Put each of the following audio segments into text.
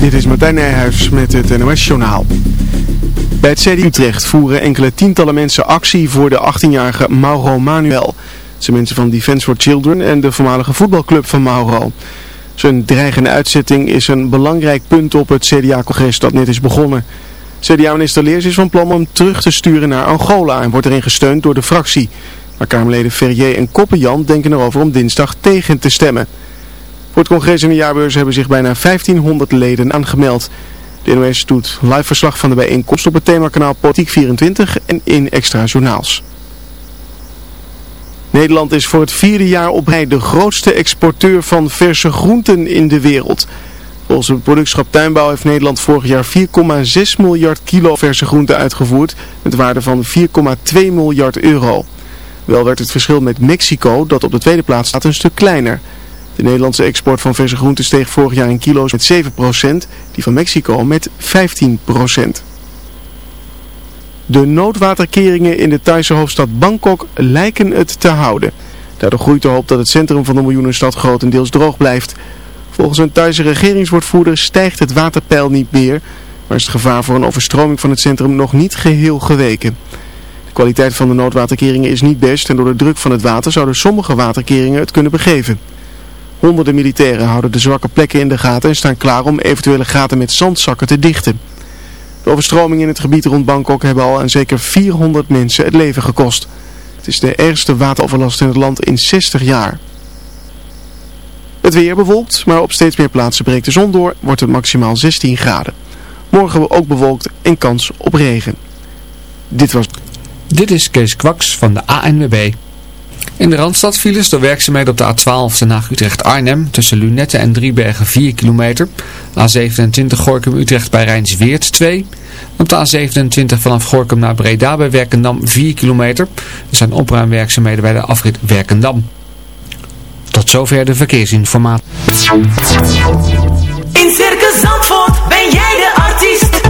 Dit is Martijn Nijhuis met het NOS Journaal. Bij het CD Utrecht voeren enkele tientallen mensen actie voor de 18-jarige Mauro Manuel. Zijn mensen van Defence for Children en de voormalige voetbalclub van Mauro. Zijn dreigende uitzetting is een belangrijk punt op het CDA-congres dat net is begonnen. CDA-minister Leers is van plan om terug te sturen naar Angola en wordt erin gesteund door de fractie. Maar Kamerleden Ferrier en Koppenjan denken erover om dinsdag tegen te stemmen. Voor het congres en de jaarbeurs hebben zich bijna 1500 leden aangemeld. De NOS doet live verslag van de bijeenkomst op het themakanaal Politiek 24 en in extra journaals. Nederland is voor het vierde jaar op rij de grootste exporteur van verse groenten in de wereld. Volgens het productschap Tuinbouw heeft Nederland vorig jaar 4,6 miljard kilo verse groenten uitgevoerd met waarde van 4,2 miljard euro. Wel werd het verschil met Mexico, dat op de tweede plaats staat, een stuk kleiner. De Nederlandse export van verse groenten steeg vorig jaar in kilo's met 7%, die van Mexico met 15%. De noodwaterkeringen in de Thaise hoofdstad Bangkok lijken het te houden. Daardoor groeit de hoop dat het centrum van de miljoenenstad grotendeels droog blijft. Volgens een Thaise regeringswoordvoerder stijgt het waterpeil niet meer, maar is het gevaar voor een overstroming van het centrum nog niet geheel geweken. De kwaliteit van de noodwaterkeringen is niet best en door de druk van het water zouden sommige waterkeringen het kunnen begeven. Honderden militairen houden de zwakke plekken in de gaten en staan klaar om eventuele gaten met zandzakken te dichten. De overstromingen in het gebied rond Bangkok hebben al aan zeker 400 mensen het leven gekost. Het is de ergste wateroverlast in het land in 60 jaar. Het weer bewolkt, maar op steeds meer plaatsen breekt de zon door, wordt het maximaal 16 graden. Morgen ook bewolkt en kans op regen. Dit was... Dit is Kees Kwaks van de ANWB. In de Randstad files door werkzaamheden op de A12 Den Haag-Utrecht-Arnhem tussen Lunette en Driebergen 4 kilometer. A27 Gorkum-Utrecht bij Rijnsweert 2. Op de A27 vanaf Gorkum naar Breda bij Werkendam 4 kilometer. Er zijn opruimwerkzaamheden bij de afrit Werkendam. Tot zover de verkeersinformatie. In Circus Zandvoort ben jij de artiest.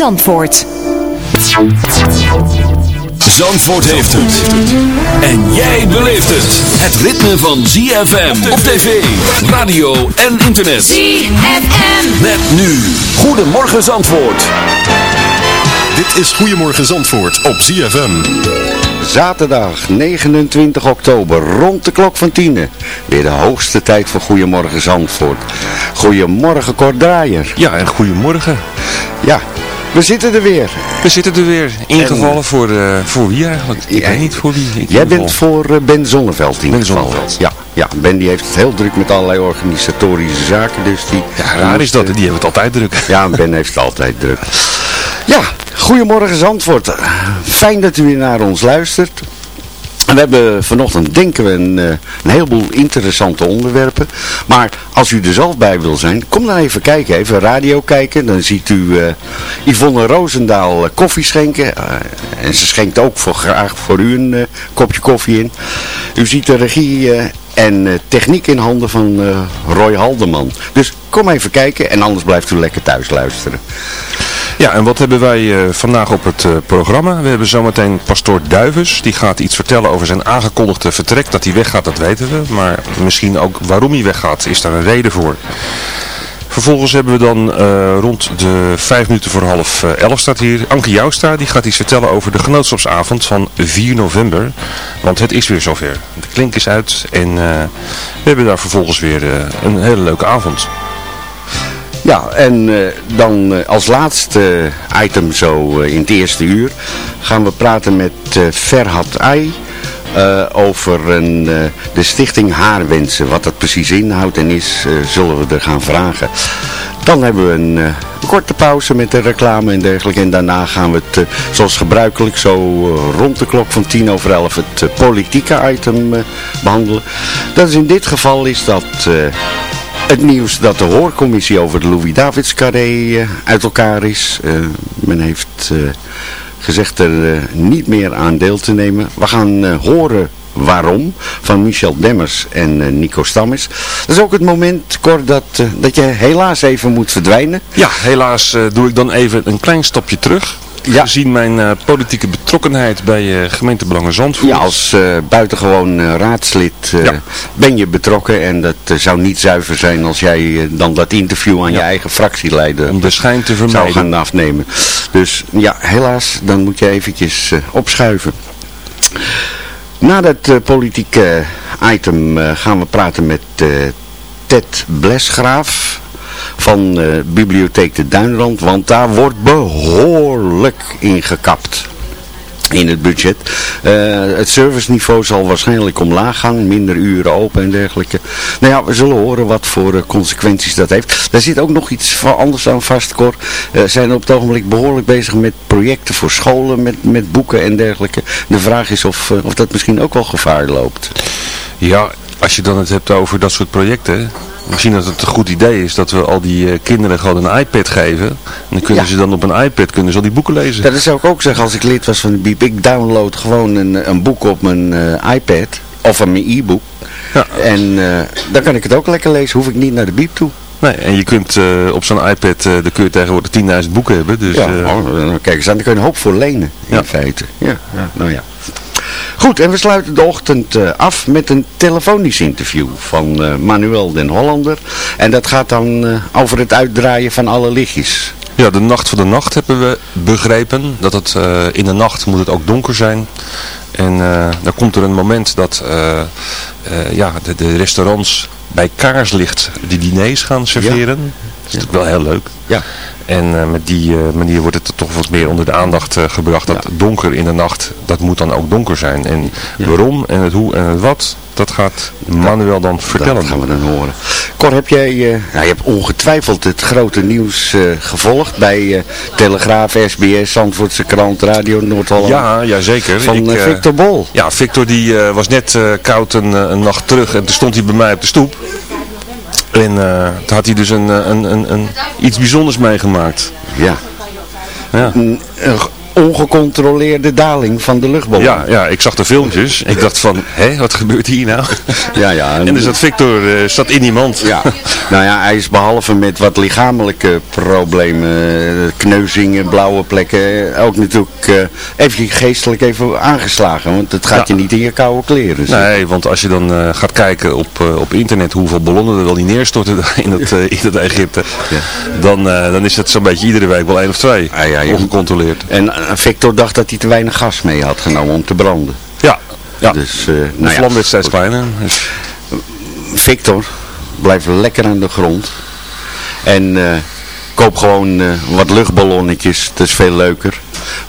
Zandvoort. Zandvoort heeft het. En jij beleeft het. Het ritme van ZFM op tv, radio en internet. ZFM. Met nu. Goedemorgen Zandvoort. Dit is Goedemorgen Zandvoort op ZFM. Zaterdag 29 oktober, rond de klok van 10. Weer de hoogste tijd voor Goedemorgen Zandvoort. Goedemorgen Kort Draaier. Ja, en goedemorgen. Ja, we zitten er weer. We zitten er weer. Ingevallen voor, uh, voor wie eigenlijk? Ik weet niet voor wie. Ik Jij bent voor eh, Ben Zonneveld in Ben. Zonneveld. Ja, ja, Ben die heeft het heel druk met allerlei organisatorische zaken. Dus die, Ja, raar is dat. Die hebben het altijd druk. Ja, Ben heeft het altijd druk. Ja, goedemorgen Zandvoort. Fijn dat u weer naar ons luistert. En we hebben vanochtend, denken we, een, eh, een heleboel interessante onderwerpen. Maar als u er zelf bij wil zijn, kom dan even kijken. Even radio kijken. Dan ziet u eh, Yvonne Roosendaal eh, koffie schenken. En ze schenkt ook voor, graag voor u een kopje koffie in. U ziet de regie en techniek in handen van Roy Haldeman. Dus kom even kijken en anders blijft u lekker thuis luisteren. Ja, en wat hebben wij eh, vandaag op het eh, programma? We hebben zometeen pastoor Duivens. Die gaat iets vertellen over zijn aangekondigde vertrek. Dat hij weggaat, dat weten we. Maar misschien ook waarom hij weggaat, is daar een reden voor. Vervolgens hebben we dan eh, rond de vijf minuten voor half elf staat hier Anke Joustra. Die gaat iets vertellen over de genootschapsavond van 4 november. Want het is weer zover. De klink is uit en we hebben daar vervolgens weer een hele leuke avond. Ja, en eh, dan eh, als laatste item zo eh, in het eerste uur gaan we praten met eh Ferhat Ay eh, over een, eh, de stichting Haarwensen. Wat dat precies inhoudt en is, eh, zullen we er gaan vragen. Dan hebben we een, eh, korte pauze met de reclame en dergelijke. En daarna gaan we het, eh, zoals gebruikelijk, zo eh, rond de klok van tien over elf het eh, politieke item eh, behandelen. Dat is in dit geval is dat... het nieuws dat de hoorcommissie over de Louis Davids carré eh, uit elkaar is. Eh, men heeft eh, gezegd er niet meer aan deel te nemen. We gaan horen waarom van Michel Demmers en Nico Stammes. Dat is ook het moment, Cor, dat, dat je helaas even moet verdwijnen. Ja, helaas doe ik dan even een klein stapje terug. Ja. Gezien mijn eh, politieke betrokkenheid bij eh gemeentebelangen Zandvoort. Ja, als eh, buitengewoon raadslid Ja. ben je betrokken en dat zou niet zuiver zijn als jij dan dat interview aan je eigen fractieleider Om de schijn te zou vermijden. gaan afnemen. Dus ja, helaas, dan moet je eventjes opschuiven. Na dat politieke item gaan we praten met Ted Blesgraaf van eh, Bibliotheek de Duinrand, want daar wordt behoorlijk ingekapt in het budget. Eh, het serviceniveau zal waarschijnlijk omlaag gaan, minder uren open en dergelijke. Nou ja, we zullen horen wat voor eh, consequenties dat heeft. Daar zit ook nog iets anders aan vast, Cor. Eh, zijn op het ogenblik behoorlijk bezig met projecten voor scholen, met, met boeken en dergelijke. De vraag is of, of dat misschien ook wel gevaar loopt. Ja, als je dan het hebt over dat soort projecten. Misschien dat het een goed idee is dat we al die eh, kinderen gewoon een iPad geven. En dan kunnen Ja. ze dan op een iPad kunnen ze al die boeken lezen. Dat zou ik ook zeggen als ik lid was van de Biep. Ik download gewoon een, een boek op mijn eh, iPad of op mijn e-book. Ja. En eh, dan kan ik het ook lekker lezen, hoef ik niet naar de Biep toe. Nee, en je kunt eh, op zo'n iPad, eh daar kun je tegenwoordig 10.000 boeken hebben. Dus, ja, eh, oh, kijk eens aan, daar kun je een hoop voor lenen, in Ja. feite. Ja, ja, nou ja. Goed, en we sluiten de ochtend eh, af met een telefonisch interview van eh, Manuel den Hollander. En dat gaat dan eh, over het uitdraaien van alle lichtjes. Ja, de nacht van de nacht hebben we begrepen. Dat het in de nacht moet het ook donker zijn. En dan komt er een moment dat ja, de, de restaurants bij kaarslicht die diners gaan serveren. Is natuurlijk wel heel leuk. Ja. En eh, met die eh, manier wordt het toch wat meer onder de aandacht eh, gebracht. Dat donker in de nacht, dat moet dan ook donker zijn. En waarom en het hoe en het wat, dat gaat Manuel dan vertellen. Dat gaan we dan horen. Cor, heb jij, nou, je hebt ongetwijfeld het grote nieuws gevolgd bij Telegraaf, SBS, Zandvoortse Krant, Radio Noord-Holland. Ja, ja zeker. Van Ik, Victor Bol. Ja, Victor die was net koud een, een nacht terug en toen stond hij bij mij op de stoep. En eh, toen had hij dus een, eh, een, een, een, iets bijzonders meegemaakt. Ja. Ja. Een ongecontroleerde daling van de luchtballon. Ja, ja, ik zag de filmpjes. Ik dacht van, hé, wat gebeurt hier nou? ja. ja En dus dat Victor eh, zat in die mand. Ja, nou ja, hij is behalve met wat lichamelijke problemen, eh, kneuzingen, blauwe plekken, ook natuurlijk eh, even geestelijk even aangeslagen. Want het gaat Ja. je niet in je koude kleren. Nee, want als je dan eh, gaat kijken op, eh, op internet hoeveel ballonnen er wel niet neerstorten in dat, eh, in dat Egypte, dan, eh, dan is het zo'n beetje iedere week wel één of twee. Ah, ja, ja. Ongecontroleerd. En eh, Victor dacht dat hij te weinig gas mee had genomen om te branden. Ja, ja. Dus, eh, de ja, vlam werd steeds kleiner. Dus, Victor, blijf lekker aan de grond. En eh, koop gewoon eh, wat luchtballonnetjes, dat is veel leuker.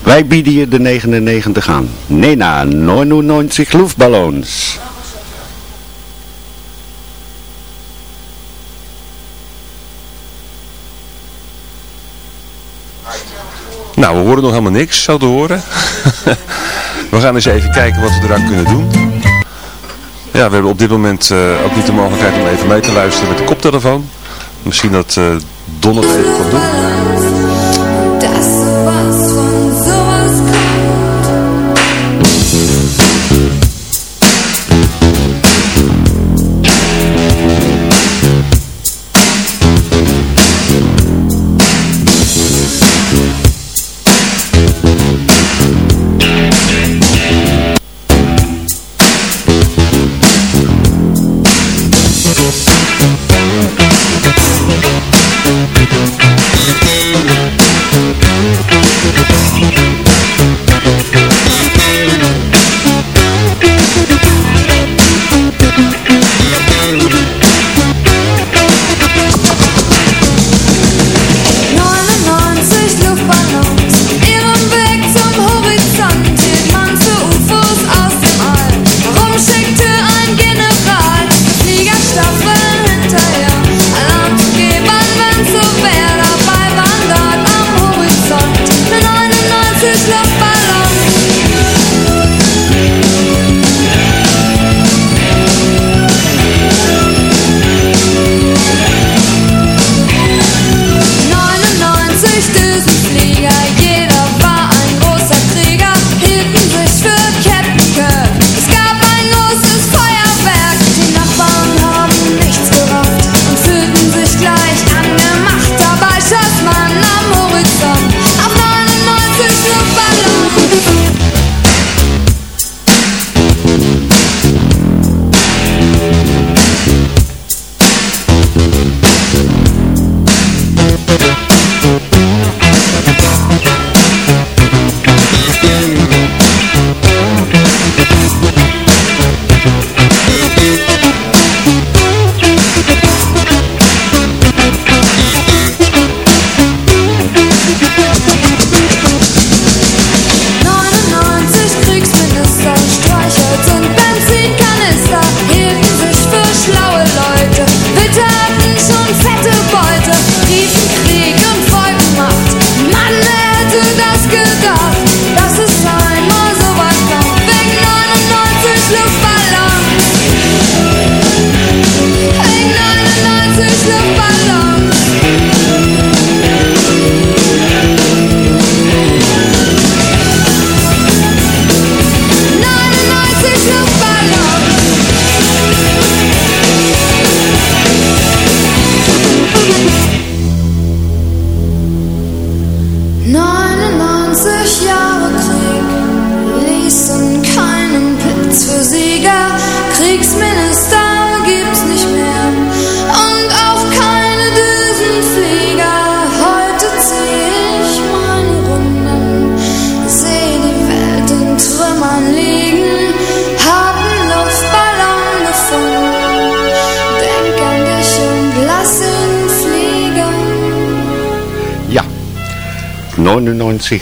Wij bieden je de 99 aan. Nena, 99 luchtballons. Nou, we horen nog helemaal niks, zo te horen. we gaan eens even kijken wat we eraan kunnen doen. Ja, we hebben op dit moment eh, ook niet de mogelijkheid om even mee te luisteren met de koptelefoon. Misschien dat eh Don even kan doen.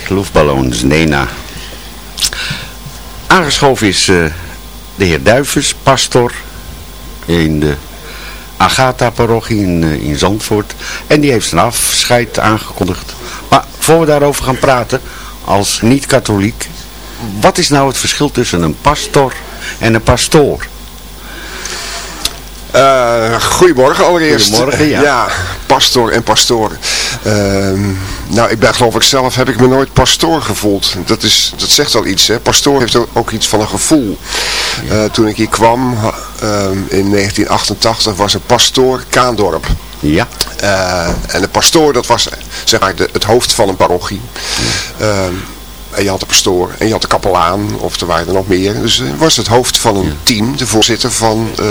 Luchtballons, Nena. Aangeschoven is eh, de heer Duivens, pastor in de Agatha-parochie in, eh, in Zandvoort. En die heeft zijn afscheid aangekondigd. Maar voor we daarover gaan praten, als niet-katholiek, wat is nou het verschil tussen een pastor en een pastoor? Eh, goedemorgen allereerst. Goedemorgen, ja. pastor en pastoor. Ehm, nou, ik ben geloof ik zelf, heb ik me nooit pastoor gevoeld. Dat, is, dat zegt al iets, hè. Pastoor heeft ook- iets van een gevoel. Eh, toen ik hier kwam, ehm, in 1988, was er pastoor Kaandorp. Ja. Eh, en de pastoor, dat was zeg maar de, het hoofd van een parochie. Ehm, en je had de pastoor en je had de kapelaan, of er waren er nog meer. Dus hij was het hoofd van een team, de voorzitter van, eh,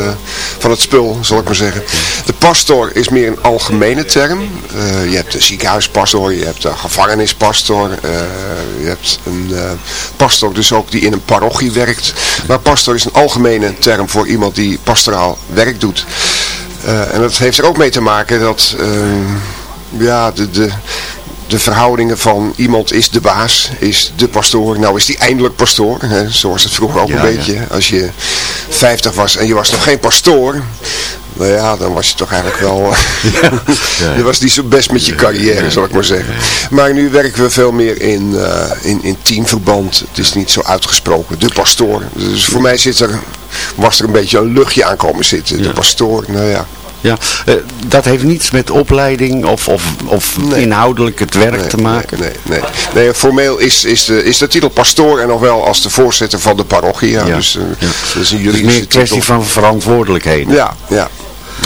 van het spul, zal ik maar zeggen. De pastoor is meer een algemene term. Eh, je hebt de ziekenhuispastor, je hebt de gevangenispastor, eh, je hebt een eh, pastor dus ook die in een parochie werkt. Maar pastor is een algemene term voor iemand die pastoraal werk doet. Eh, en dat heeft er ook mee te maken dat eh, ja, de, de, de verhoudingen van iemand is de baas, is de pastoor. Nou is die eindelijk pastoor, hè, zoals het vroeger ook Ja, een ja. beetje. Als je 50 was en je was nog geen pastoor, nou ja, dan was je toch eigenlijk wel... je was niet zo best met je carrière, zal ik maar zeggen. Maar nu werken we veel meer in, eh, in, in teamverband. Het is niet zo uitgesproken. De pastoor. Dus voor mij zit er, was er een beetje een luchtje aankomen zitten. De pastoor, nou ja. Ja, eh, dat heeft niets met opleiding of, of, of inhoudelijk het werk Nee, te maken. Nee, nee, nee. nee formeel is, is, de, is de titel pastoor en nog wel als de voorzitter van de parochie. Ja. Dus, eh, Ja. een juridische meer een kwestie titel. van verantwoordelijkheden. Ja, ja.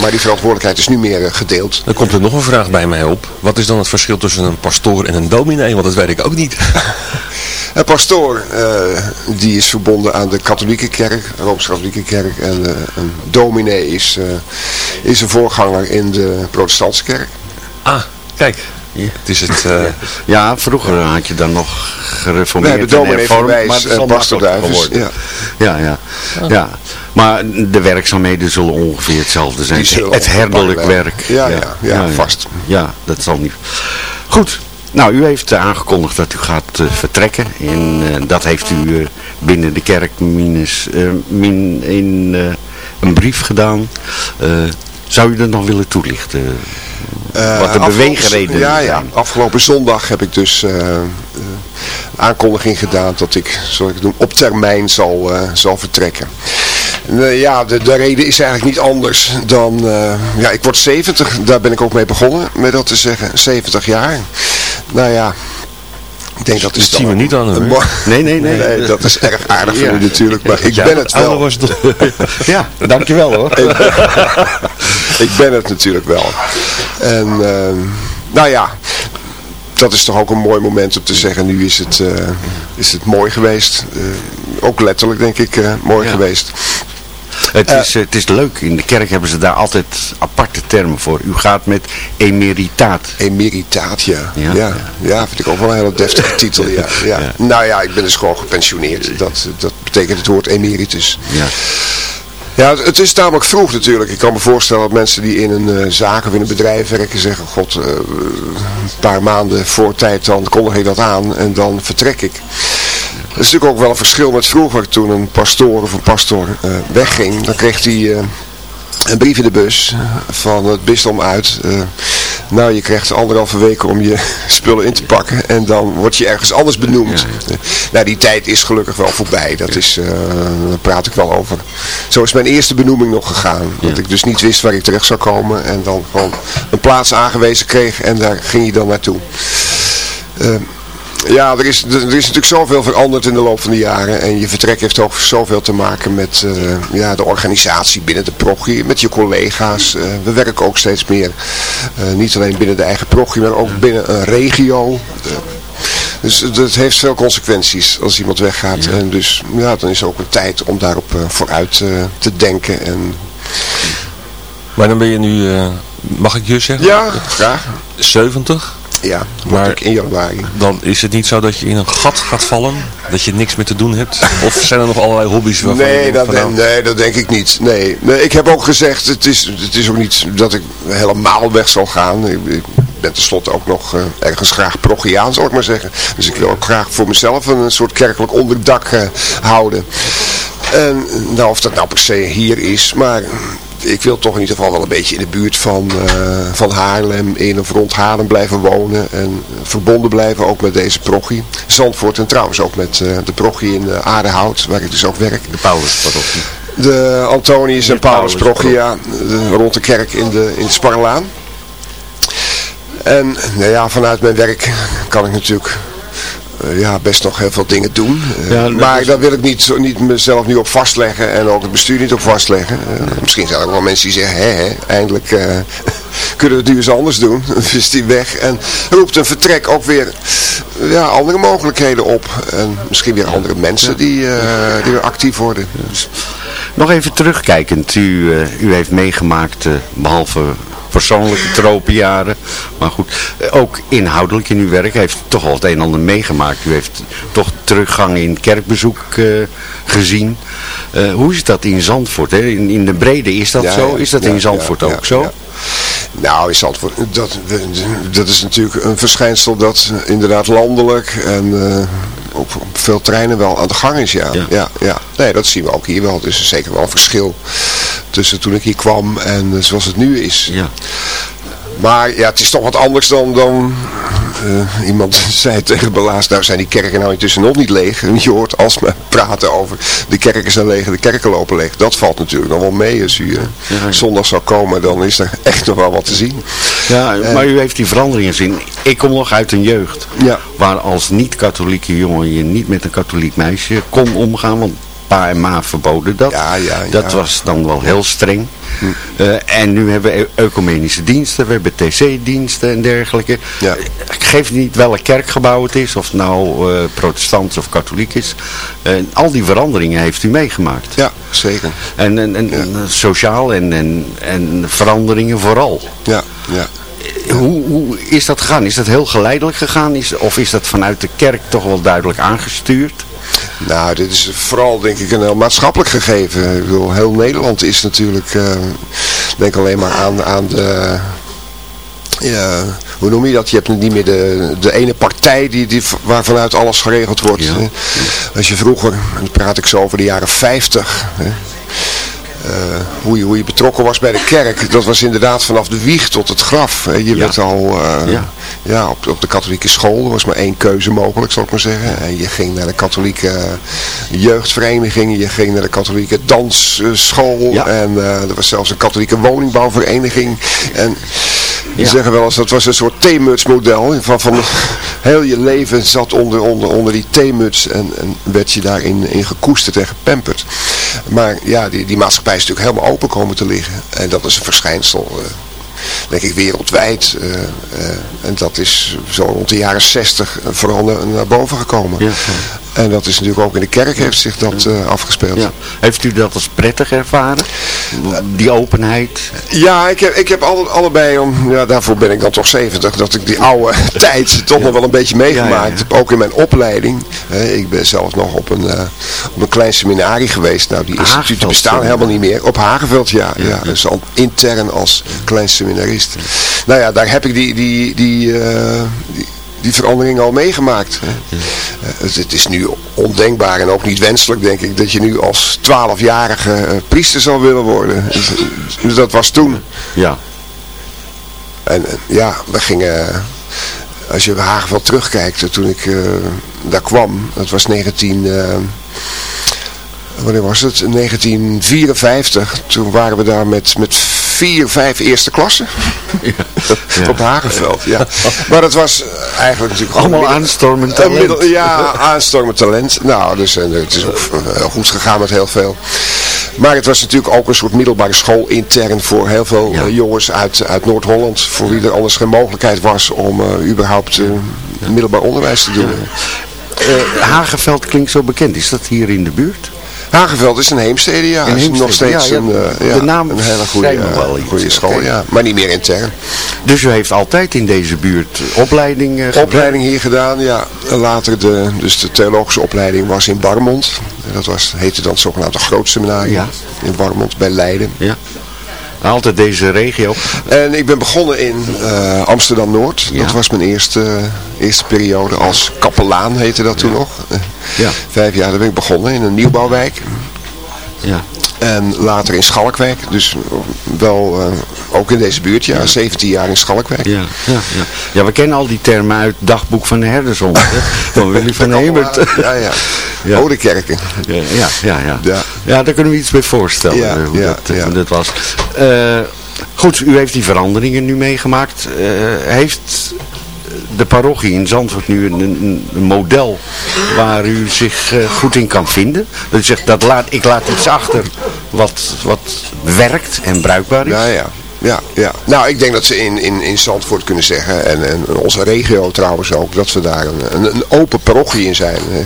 Maar die verantwoordelijkheid is nu meer eh, gedeeld. Dan komt er nog een vraag bij mij op. Wat is dan het verschil tussen een pastoor en een dominee? Want dat weet ik ook niet. Een pastoor, eh, die is verbonden aan de katholieke kerk, Rooms-katholieke kerk. En eh, een dominee is, is een voorganger in de protestantse kerk. Ah, kijk. Het is het... eh, Ja, vroeger had je dan nog gereformeerd en hervormd, Verwijs maar het is Duivens. geworden. Ja. Ja, ja. ja. Maar de werkzaamheden zullen ongeveer hetzelfde zijn. Het herderlijk werk. Ja, ja, ja, vast. Ja, dat zal niet. Goed. Nou, u heeft eh, aangekondigd dat u gaat eh, vertrekken. En eh, dat heeft u binnen de kerk minus, eh, min in eh, een brief gedaan. Zou u dat nog willen toelichten? Eh, Wat de beweegredenen ja, ja. Afgelopen zondag heb ik dus eh, eh, aankondiging gedaan dat ik, zoals ik het noem, op termijn zal, zal vertrekken. En, ja, de, de reden is eigenlijk niet anders dan, ja, ik word 70, daar ben ik ook mee begonnen, met dat te zeggen, 70 jaar. Nou ja, ik denk dat is Dat zien we niet aan, mo- Nee, nee, nee. Nee, dat is erg aardig van u natuurlijk, maar ik ben het wel. Ja, dankjewel hoor. ik ben het natuurlijk wel. En ehm, nou ja, dat is toch ook een mooi moment om te zeggen, nu is het, eh, is het mooi geweest. Eh, ook letterlijk denk ik eh, mooi Ja. geweest. Het is, eh, het is leuk. In de kerk hebben ze daar altijd aparte termen voor. U gaat met emeritaat. Emeritaat, ja. Ja? Ja, ja. vind ik ook wel een hele deftige titel, ja. ja. Nou ja, ik ben dus gewoon gepensioneerd. Dat, dat betekent het woord emeritus. Ja. Ja, het, is tamelijk vroeg natuurlijk. Ik kan me voorstellen dat mensen die in een eh, zaak of in een bedrijf werken zeggen, god, eh, een paar maanden voor tijd dan kondig ik dat aan en dan vertrek ik. Dat is natuurlijk ook wel een verschil met vroeger toen een pastoor of een pastor eh, wegging. Dan kreeg hij eh, een brief in de bus van het bisdom uit. eh, nou, je krijgt anderhalve weken om je spullen in te pakken en dan word je ergens anders benoemd. Eh, nou, die tijd is gelukkig wel voorbij. Dat is, eh, daar praat ik wel over. Zo is mijn eerste benoeming nog gegaan. Dat ik dus niet wist waar ik terecht zou komen en dan gewoon een plaats aangewezen kreeg en daar ging je dan naartoe. Ja, er is, er is natuurlijk zoveel veranderd in de loop van de jaren. En je vertrek heeft ook zoveel te maken met eh, ja, de organisatie binnen de prochie, met je collega's. Eh, we werken ook steeds meer, eh, niet alleen binnen de eigen prochie, maar ook binnen een regio. Dus dat heeft veel consequenties als iemand weggaat. En dus ja, dan is er ook een tijd om daarop vooruit te denken. En... Maar dan ben je nu, mag ik je zeggen? Ja, graag. 70. Ja, Maar- ik in januari. Dan is het niet zo dat je in een gat gaat vallen. Dat je niks meer te doen hebt. Of zijn er nog allerlei hobby's waarvan Nee dat, nou, nee, dat denk ik niet. Nee. nee, ik heb ook gezegd, het is, het is ook niet dat ik helemaal weg zal gaan. Ik, ik ben tenslotte ook nog eh, ergens graag progiaan, zal ik maar zeggen. Dus ik wil ook graag voor mezelf een, soort kerkelijk onderdak eh, houden. En nou, of dat nou per se hier is, maar ik wil toch in ieder geval wel een beetje in de buurt van, eh, van Haarlem, in of rond Haarlem blijven wonen. En verbonden blijven ook met deze prochie. Zandvoort en trouwens ook met eh, de prochie in Aardehout, waar ik dus ook werk. De Paulusparochie. De Antonius en Paulus Paulus prochie, ja. rond de kerk in de, in de Sparlaan. En nou ja, vanuit mijn werk kan ik natuurlijk eh, ja, best nog heel veel dingen doen. Eh, Ja, maar is- daar wil ik niet, niet mezelf nu op vastleggen en ook het bestuur niet op vastleggen. Eh, misschien zijn er wel mensen die zeggen, hè, hè eindelijk eh, kunnen we het nu eens anders doen. Dan is die weg en roept een vertrek ook weer ja, andere mogelijkheden op. En misschien weer andere mensen die, eh, die weer actief worden. Dus, Nog even terugkijkend. U, eh, u heeft meegemaakt, eh, behalve persoonlijke tropenjaren. Maar goed, eh, ook inhoudelijk in uw werk heeft u toch al het een en ander meegemaakt. U heeft toch teruggang in kerkbezoek eh, gezien. Eh, hoe is dat in Zandvoort? Hè? In, in de brede is dat Ja, zo? Is dat ja, in Zandvoort ja, ook zo? Nou, in Zandvoort, dat, dat is natuurlijk een verschijnsel dat inderdaad landelijk en op, veel treinen wel aan de gang is, ja. Ja. ja. Ja, Nee, dat zien we ook hier wel. Dus er is zeker wel een verschil tussen toen ik hier kwam en zoals het nu is. Ja. Maar ja, het is toch wat anders dan, dan eh, iemand zei tegen Belaas, nou zijn die kerken nou intussen nog niet leeg. En je hoort alsmaar praten over de kerken zijn leeg, de kerken lopen leeg. Dat valt natuurlijk nog wel mee als u eh, zondag zou komen, dan is er echt nog wel wat te zien. Ja, Eh. maar u heeft die veranderingen gezien. Ik kom nog uit een jeugd Ja. waar als niet-katholieke jongen je niet met een katholiek meisje kon omgaan, want pa en ma verboden dat. Ja, ja, ja. Dat was dan wel heel streng. Eh, en nu hebben we eu- ecumenische diensten, we hebben TC-diensten en dergelijke. Ja. Ik geef niet welk kerkgebouw het is, of het nou eh protestant of katholiek is. Eh, al die veranderingen heeft u meegemaakt. Ja, zeker. En, en, en en sociaal en, en, en veranderingen vooral. Ja, ja. Hoe, hoe is dat gegaan? Is dat heel geleidelijk gegaan? Is, of is dat vanuit de kerk toch wel duidelijk aangestuurd? Nou, dit is vooral denk ik een heel maatschappelijk gegeven. Ik bedoel, heel Nederland is natuurlijk, eh, denk alleen maar aan, aan de, ja, hoe noem je dat? Je hebt niet meer de, de ene partij die, die, waarvanuit alles geregeld wordt. Ja. Als je vroeger, en dan praat ik zo over de jaren 50, hè, hoe, je, hoe je betrokken was bij de kerk, dat was inderdaad vanaf de wieg tot het graf. hè. Je werd al eh, Ja. ja. op, op de katholieke school, er was maar één keuze mogelijk, zal ik maar zeggen. En je ging naar de katholieke jeugdvereniging, je ging naar de katholieke dansschool Ja. en eh, er was zelfs een katholieke woningbouwvereniging. En die Ja. zeggen wel eens, dat was een soort theemutsmodel. Van, van heel je leven zat onder, onder, onder die theemuts en, en werd je daarin in gekoesterd en gepamperd. Maar ja, die, die maatschappij is natuurlijk helemaal open komen te liggen. En dat is een verschijnsel, eh, denk ik, wereldwijd. eh, eh, en dat is zo rond de jaren 60 vooral naar, naar boven gekomen. Ja. En dat is natuurlijk ook in de kerk heeft zich dat eh, afgespeeld. Ja. Heeft u dat als prettig ervaren? Die openheid? Ja, ik heb, ik heb alle, allebei, om, ja, daarvoor ben ik dan toch 70, dat ik die oude tijd toch nog wel een beetje meegemaakt heb. Ook in mijn opleiding. Ik ben zelf nog op een, eh, op een klein seminarie geweest. Nou, die instituten Hageveld, bestaan helemaal niet meer. Op Hageveld, ja. ja, dus al intern als klein seminarist. Nou ja, daar heb ik die, die, die, eh, die, die verandering al meegemaakt. hè. Eh, het, het is nu ondenkbaar en ook niet wenselijk, denk ik, dat je nu als 12-jarige eh, priester zou willen worden. Dus dat was toen. Ja. En eh, ja, we gingen, eh, als je bij Hageveld terugkijkt, eh, toen ik eh, daar kwam, dat was 19, eh, wanneer was het? 1954. Toen waren we daar met, met vier, vijf eerste klassen. Op Hageveld, ja. Maar dat was eh, eigenlijk natuurlijk Allemaal aanstormend talent. middel- ja, aanstormend talent. Nou, dus eh, het is ook eh, heel goed gegaan met heel veel. Maar het was natuurlijk ook een soort middelbare school intern voor heel veel Ja. jongens uit, uit Noord-Holland. Voor wie er anders geen mogelijkheid was om überhaupt middelbaar onderwijs te doen. Eh, Hageveld klinkt zo bekend. Is dat hier in de buurt? Hageveld is een Heemstede, ja. Een nog steeds ja, ja. een, eh, ja, De naam een hele goede, wel eh, goede school, ja. Maar niet meer intern. Dus u heeft altijd in deze buurt opleiding eh, gedaan? Opleiding hier gedaan, ja. Later de, dus de theologische opleiding was in Barmond. Dat was, heette dan het zogenaamde grootseminarie Ja. in Barmond bij Leiden. Ja. Altijd deze regio. En ik ben begonnen in eh, Amsterdam-Noord. Dat was mijn eerste, eerste periode als kapelaan heette dat toen nog. Eh, Ja. Vijf jaar, daar ben ik begonnen in een nieuwbouwwijk. Ja. En later in Schalkwijk. Dus wel eh, ook in deze buurt, ja. 17 jaar in Schalkwijk. Ja, ja, ja. ja, we kennen al die termen uit het dagboek van de Herdershond. hè. Van Willy van Hemert. Ja, ja. Ja. Oudekerken. Ja, ja, ja, ja. Ja. Ja, daar kunnen we iets bij voorstellen. Ja, eh, hoe, ja, dat, eh, hoe dat was. Goed, u heeft die veranderingen nu meegemaakt. Heeft de parochie in Zandvoort nu een, een, een model waar u zich eh, goed in kan vinden? Dat u zegt, dat laat, ik laat iets achter wat, wat werkt en bruikbaar is? Ja, ja. Ja, ja. Nou, ik denk dat ze in, in, in Zandvoort kunnen zeggen, en, en onze regio trouwens ook, dat we daar een, een, een open parochie in zijn. hè.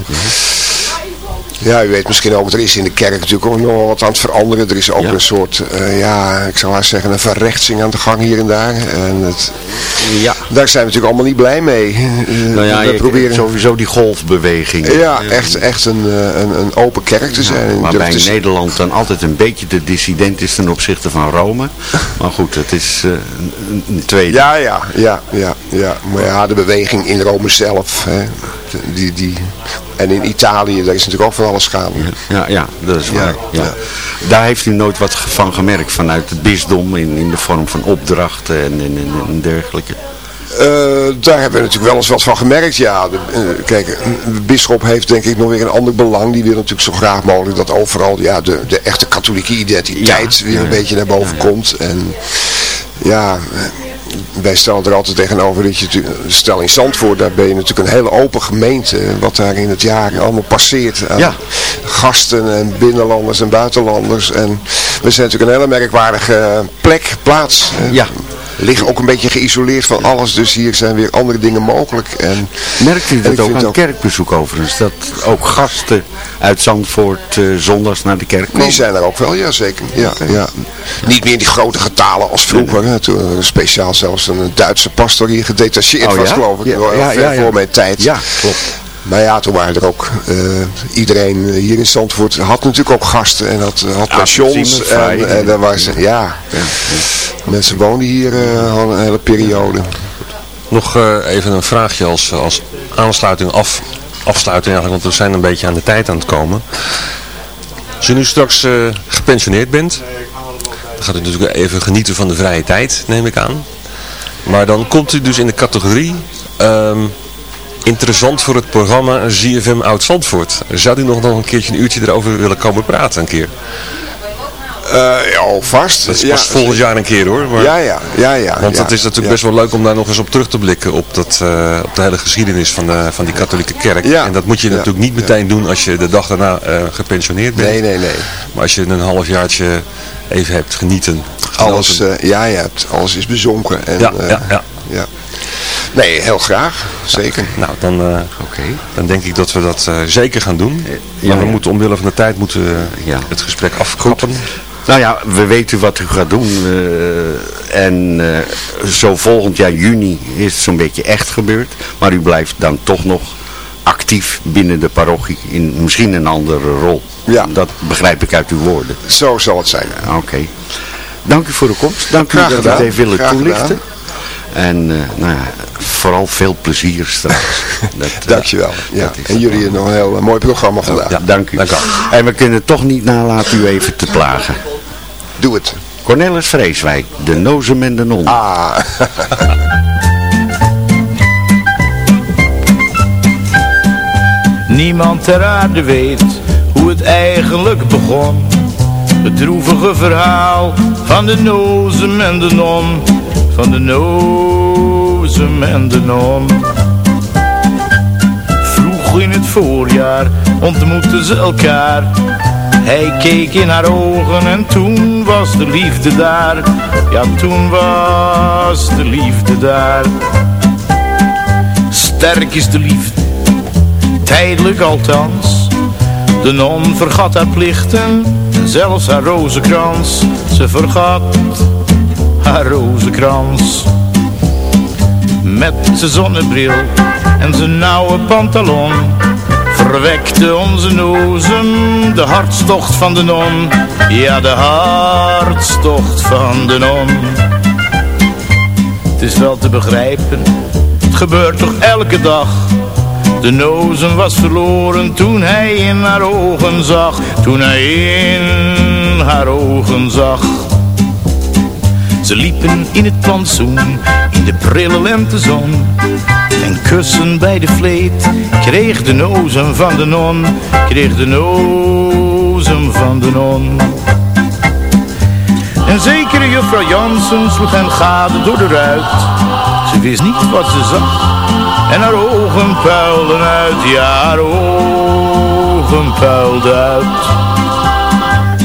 Ja, u weet misschien ook, er is in de kerk natuurlijk ook nog wel wat aan het veranderen. Er is ook Ja. een soort, eh, ja, ik zou maar zeggen, een verrechtsing aan de gang hier en daar. En het, Ja. daar zijn we natuurlijk allemaal niet blij mee. Eh, Nou ja, we proberen sowieso die golfbeweging. ja, echt, echt een, eh, een, een open kerk te zijn. Waarbij te- Nederland dan altijd een beetje de dissident is ten opzichte van Rome. Maar goed, het is een, een tweede. Ja, ja, ja, ja, ja. Maar ja, de beweging in Rome zelf, hè, die, die, en in Italië, daar is natuurlijk ook van alles gaande. Ja, ja, dat is waar. Ja, ja. Daar heeft u nooit wat van gemerkt vanuit het bisdom in, in de vorm van opdrachten en, en, en, en dergelijke. Eh, daar hebben we natuurlijk wel eens wat van gemerkt, ja. De, eh, kijk, de bisschop heeft denk ik nog weer een ander belang. Die wil natuurlijk zo graag mogelijk dat overal ja, de, de echte katholieke identiteit Ja, weer een beetje naar boven komt. En ja, wij stellen er altijd tegenover dat je, stel in Zandvoort, daar ben je natuurlijk een hele open gemeente. Wat daar in het jaar allemaal passeert aan Ja. gasten en binnenlanders en buitenlanders. En we zijn natuurlijk een hele merkwaardige plek, plaats. Ja. Liggen ook een beetje geïsoleerd van alles, dus hier zijn weer andere dingen mogelijk. En, Merkt u dat ook aan kerkbezoek overigens? Dat ook gasten uit Zandvoort eh, zondags naar de kerk komen? Die zijn er ook wel, ja zeker. Ja, ja. Niet meer die grote getalen als vroeger. Hè. Toen speciaal zelfs een Duitse pastor hier gedetacheerd Oh, was ja? geloof ik. Ja, Wel ja, ver ja, ja. voor mijn tijd. Ja, klopt. Maar ja, toen waren er ook, eh, iedereen hier in Zandvoort had natuurlijk ook gasten en had, had pensions. En, Vrij. en daar waren ze, ja, mensen woonden hier eh, al een hele periode. Nog eh, even een vraagje als, als aansluiting af, afsluiting eigenlijk, want we zijn een beetje aan de tijd aan het komen. Als u nu straks eh, gepensioneerd bent, dan gaat u natuurlijk even genieten van de vrije tijd, neem ik aan. Maar dan komt u dus in de categorie ehm, interessant voor het programma ZFM Oud Zandvoort. Zou u nog, nog een keertje een uurtje erover willen komen praten een keer? Eh ja, vast. Dat is ja, pas volgend jaar een keer hoor. Maar... Ja, ja, ja, ja. Want ja, het is natuurlijk best wel leuk om daar nog eens op terug te blikken op, dat, eh, op de hele geschiedenis van de, van die katholieke kerk. Ja. En dat moet je natuurlijk niet meteen doen als je de dag daarna eh, gepensioneerd bent. Nee, nee, nee. Maar als je een halfjaartje even hebt genieten. Alles, genoten. eh, ja, alles is bezonken. En, ja, ja, ja. Nee, heel graag. Zeker. Nou, dan, Oké. dan denk ik dat we dat eh, zeker gaan doen. ja, maar we ja. moeten omwille van de tijd moeten het gesprek afkappen. Nou ja, we weten wat u gaat doen. eh, en zo volgend jaar juni is het zo'n beetje echt gebeurd. Maar u blijft dan toch nog actief binnen de parochie in misschien een andere rol. Ja. Dat begrijp ik uit uw woorden. Zo zal het zijn. Oké. Dank u voor de komst. Dank u dat u het heeft willen Graag toelichten. gedaan. En eh, nou ja, vooral veel plezier straks. Dat, eh, Dankjewel. Ja. dat En jullie hebben nog een heel eh, mooi programma gedaan. Ja, dank u. dank u. En we kunnen toch niet nalaten u even te plagen. Doe het. Cornelis Vreeswijk, de nozem en de non. Ah. Niemand ter aarde weet hoe het eigenlijk begon. Het droevige verhaal van de nozem en de non. Van de nozem en de non. Vroeg in het voorjaar ontmoetten ze elkaar. Hij keek in haar ogen en toen was de liefde daar. Ja, toen was de liefde daar. Sterk is de liefde tijdelijk althans. De non vergat haar plichten en zelfs haar rozenkrans. Ze vergat haar rozenkrans. Met zijn zonnebril en zijn nauwe pantalon verwekte onze nozen de hartstocht van de non. Ja, de hartstocht van de non. Het is wel te begrijpen, het gebeurt toch elke dag. De nozen was verloren toen hij in haar ogen zag. Toen hij in haar ogen zag. Ze liepen in het plantsoen, in de prille lentezon. En kussen bij de vleet, kreeg de nozen van de non, kreeg de nozen van de non. En zekere juffrouw Jansen sloeg hem gade door de ruit. Ze wist niet wat ze zag, en haar ogen puilden uit, ja haar ogen puilden uit.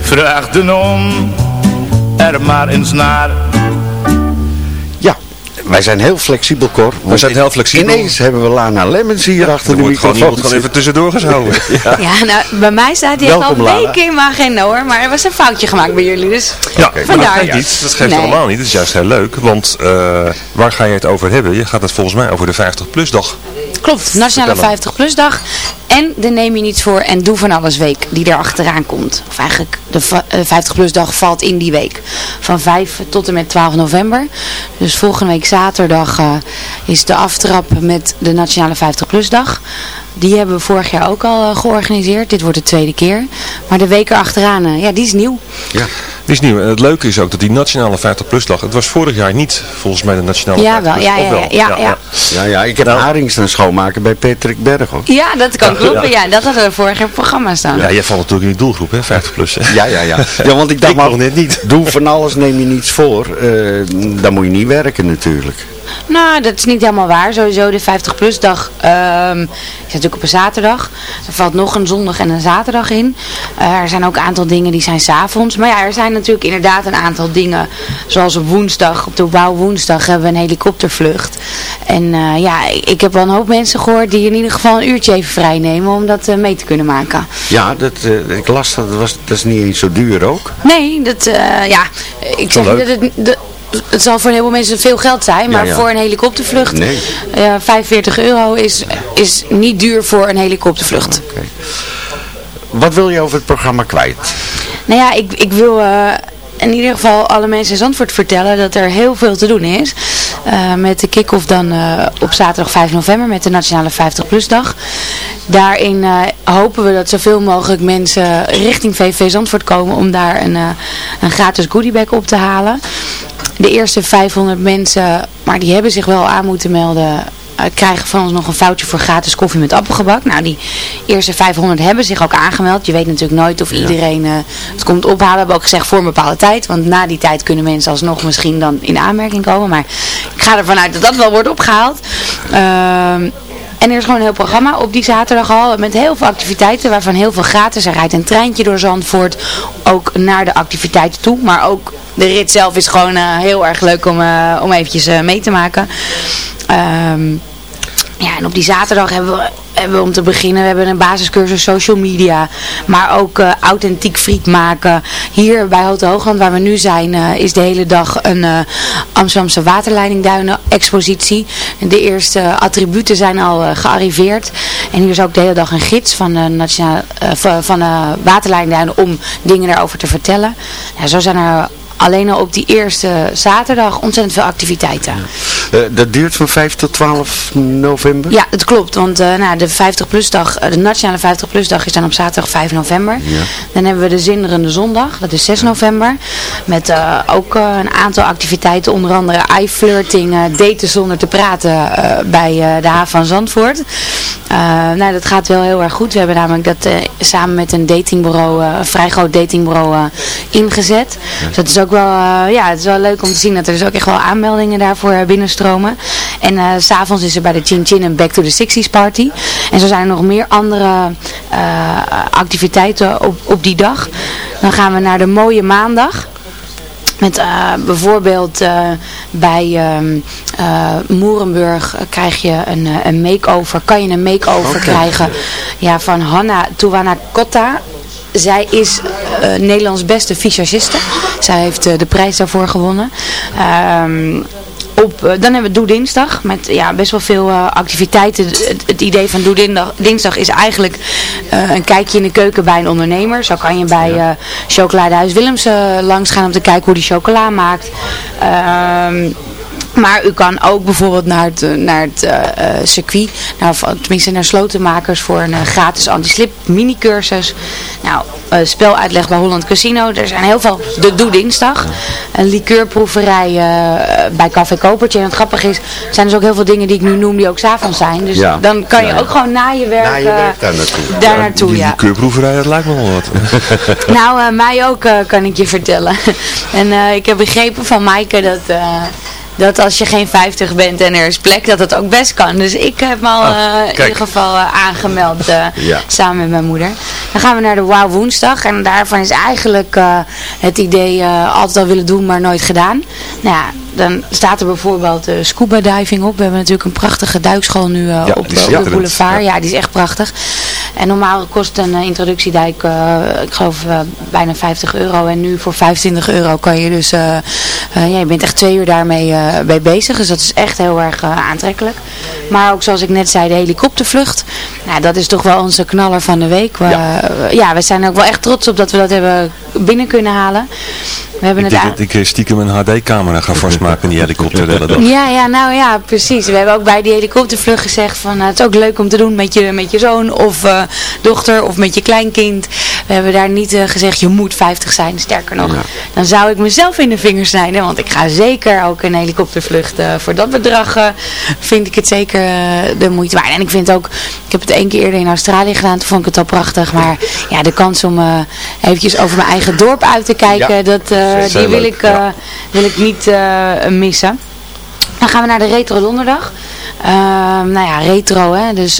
Vraag de non er maar eens naar. Ja, wij zijn heel flexibel, Cor. We zijn heel flexibel. Ineens hebben we Lana Lemmens hier achter Er de wordt gewoon microfoon. iemand gewoon even tussendoor geshouden. ja. Ja, nou, bij mij staat hij al Lara. weken in mijn agenda hoor, maar er was een foutje gemaakt bij jullie, dus Ja, maar dat vandaar. geeft niet. Dat geeft Nee. allemaal niet. Dat is juist heel leuk. Want eh, waar ga je het over hebben? Je gaat het volgens mij over de 50-plus dag. Klopt, Nationale Vertel 50 Plus dag en de Neem je niets voor en Doe van alles week die er achteraan komt. Of eigenlijk de va- eh, 50 Plus dag valt in die week. Van 5 tot en met 12 november. Dus volgende week zaterdag eh, is de aftrap met de Nationale 50 Plus dag. Die hebben we vorig jaar ook al eh, georganiseerd. Dit wordt de tweede keer. Maar de week erachteraan, eh, ja, die is nieuw. Ja. Die is nieuw. En het leuke is ook dat die nationale 50-plus dag, het was vorig jaar niet volgens mij de nationale Ja, 50 wel. plus. Ja, of ja, wel? ja, ja, ja. Ja, ja, ik heb Nou. haring staan schoonmaken bij Patrick Berg hoor. Ja, dat kan kloppen. ja. Ja, dat hadden we vorig jaar programma staan. Ja, jij valt natuurlijk in die doelgroep, hè, 50 plus. Hè? Ja, ja, ja. Ja, want ik dacht Ik maar, nog net niet. doe van alles, neem je niets voor. Eh, dan moet je niet werken natuurlijk. Nou, dat is niet helemaal waar. Sowieso de 50-plus dag ehm, is natuurlijk op een zaterdag. Er valt nog een zondag en een zaterdag in. Eh, er zijn ook een aantal dingen die zijn s'avonds. Maar ja, er zijn natuurlijk inderdaad een aantal dingen. Zoals op woensdag, op de woensdag hebben we een helikoptervlucht. En eh, ja, ik, heb wel een hoop mensen gehoord die in ieder geval een uurtje even vrij nemen om dat eh, mee te kunnen maken. Ja, dat, ik las dat, was, dat is niet eens zo duur ook. Nee, dat, ja, ik zeg dat het... dat- het zal voor een heleboel mensen veel geld zijn, maar Ja, ja. voor een helikoptervlucht, Nee. eh, 45 euro is, is niet duur voor een helikoptervlucht. Wat wil je over het programma kwijt? Nou ja, ik, ik wil eh, in ieder geval alle mensen in Zandvoort vertellen dat er heel veel te doen is. Eh, met de kick-off dan op zaterdag 5 november met de Nationale 50 Plus dag. Daarin hopen we dat zoveel mogelijk mensen richting VV Zandvoort komen om daar een, een gratis goodiebag op te halen. De eerste 500 mensen, maar die hebben zich wel aan moeten melden, eh, krijgen van ons nog een foutje voor gratis koffie met appelgebak. Nou, die eerste 500 hebben zich ook aangemeld. Je weet natuurlijk nooit of iedereen eh, het komt ophalen. We hebben ook gezegd voor een bepaalde tijd. Want na die tijd kunnen mensen alsnog misschien dan in aanmerking komen. Maar ik ga ervan uit dat dat wel wordt opgehaald. Ehm, en er is gewoon een heel programma op die zaterdag al. Met heel veel activiteiten, waarvan heel veel gratis. Er rijdt een treintje door Zandvoort. Ook naar de activiteiten toe. Maar ook de rit zelf is gewoon eh, heel erg leuk om, eh, om eventjes eh, mee te maken. Ehm, ja, en op die zaterdag hebben we, hebben om te beginnen, we hebben een basiscursus social media. Maar ook eh, authentiek friet maken. Hier bij Hotel Hoogland, waar we nu zijn, eh, is de hele dag een eh, Amsterdamse waterleidingduinen expositie. De eerste attributen zijn al gearriveerd. En hier is ook de hele dag een gids van de, nationale, van, waterleidingduinen om dingen daarover te vertellen. Ja, zo zijn er alleen al op die eerste zaterdag ontzettend veel activiteiten. Eh, dat duurt van 5 tot 12 november? Ja, het klopt. Want eh, nou, de 50PLUS dag, eh, de nationale 50PLUS dag is dan op zaterdag 5 november. Ja. Dan hebben we de Zinderende Zondag, dat is 6 november. Met ook een aantal activiteiten, onder andere eye-flirting, daten zonder te praten bij de haven van Zandvoort. Nou, dat gaat wel heel erg goed. We hebben namelijk dat samen met een datingbureau, een vrij groot datingbureau ingezet. Dus dat is ook wel, eh, ja, het is wel leuk om te zien dat er dus ook echt wel aanmeldingen daarvoor eh, binnenstromen. En eh, s s'avonds is er bij de Chin Chin een Back to the 60s party. En zo zijn er nog meer andere activiteiten op, op die dag. Dan gaan we naar de mooie maandag. Met bijvoorbeeld bij ehm eh, Moerenburg krijg je een, een make-over. Kan je een make-over Oké. krijgen ja, van Hanna Tuwanakotta. Zij is Nederlands beste visagiste. Zij heeft eh, de prijs daarvoor gewonnen. Ehm, op, eh, dan hebben we Doe Dinsdag met ja, best wel veel eh, activiteiten. Het, het idee van Doe Dinsdag, Dinsdag is eigenlijk een kijkje in de keuken bij een ondernemer. Zo kan je bij eh Chocoladehuis Willems langs gaan om te kijken hoe die chocola maakt. Maar u kan ook bijvoorbeeld naar het, eh, naar het eh, eh, circuit, nou, of tenminste naar slotenmakers voor een gratis anti-slip mini-cursus. Nou, eh, speluitleg bij Holland Casino. Er zijn heel veel, de Doe Dinsdag. Een liqueurproeverij bij Café Kopertje. En het grappige is, er zijn dus ook heel veel dingen die ik nu noem die ook s'avonds zijn. Dus Ja. dan kan je Ja, ook gewoon na je werk, Na je werk daar naartoe. daar naartoe, Die, ja. die keurproeverij, dat lijkt me wel wat. Nou, eh, mij ook eh, kan ik je vertellen. en eh, ik heb begrepen van Maaike dat, eh, dat als je geen 50 bent en er is plek, dat het ook best kan. Dus ik heb me al Ah, eh, in ieder geval eh, aangemeld eh, Ja. samen met mijn moeder. Dan gaan we naar de Wow Woensdag. En daarvan is eigenlijk het idee altijd al willen doen, maar nooit gedaan. Nou ja, dan staat er bijvoorbeeld eh, scuba diving op. We hebben natuurlijk een prachtige duikschool nu Ja, op, de boulevard. Ja. Ja, die is echt prachtig. En normaal kost een eh, introductiedijk, eh, ik geloof eh, bijna 50 euro. En nu voor 25 euro kan je dus, ja, je bent echt twee uur daarmee mee bezig. Dus dat is echt heel erg aantrekkelijk. Maar ook zoals ik net zei, de helikoptervlucht. Nou, dat is toch wel onze knaller van de week. We, eh, ja, we zijn ook wel echt trots op dat we dat hebben binnen kunnen halen. We hebben Ik het denk dat ik stiekem een HD-camera ga vastmaken in die helikopter de hele dag. ja, ja, nou ja, precies. We hebben ook bij die helikoptervlucht gezegd van nou, het is ook leuk om te doen met je, met je zoon of eh, dochter of met je kleinkind. We hebben daar niet eh, gezegd je moet 50 zijn. Sterker nog, dan zou ik mezelf in de vingers snijden. Want ik ga zeker ook een helikoptervlucht eh, voor dat bedrag eh, vind ik het zeker eh, de moeite waard. En ik vind ook, ik heb het één keer eerder in Australië gedaan, toen vond ik het al prachtig. Maar ja, de kans om eh eventjes over mijn eigen dorp uit te kijken, Ja, dat, eh, die wil leuk, ik, eh, ja. wil ik niet eh, missen. Dan gaan we naar de Retro Donderdag. Ehm, nou ja, retro hè. Dus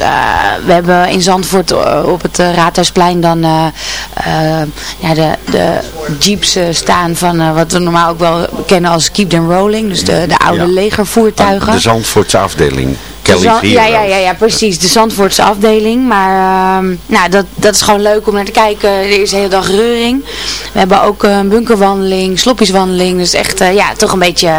we hebben in Zandvoort op het Raadhuisplein dan ja, de, de jeeps staan van wat we normaal ook wel kennen als Keep Them Rolling. Dus de, de oude Ja. legervoertuigen. De Zandvoortse afdeling. Kelly Zand- ja, ja, ja, ja, precies. De Zandvoortse afdeling. Maar ehm, nou, dat, dat is gewoon leuk om naar te kijken. Er is de hele dag reuring. We hebben ook een bunkerwandeling, sloppieswandeling. Dus echt, eh, ja, toch een beetje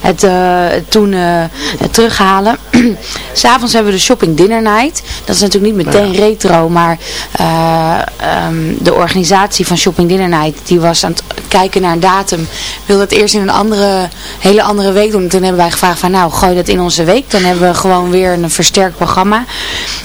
het, eh, het toen eh, het terughalen. S'avonds hebben we de shopping dinner night. Dat is natuurlijk niet meteen retro, maar eh, ehm, de organisatie van shopping dinner night, die was aan het kijken naar een datum. Wilde het eerst in een andere, hele andere week doen. Toen hebben wij gevraagd van, nou, gooi dat in onze week. Dan hebben we gewoon gewoon weer een versterkt programma.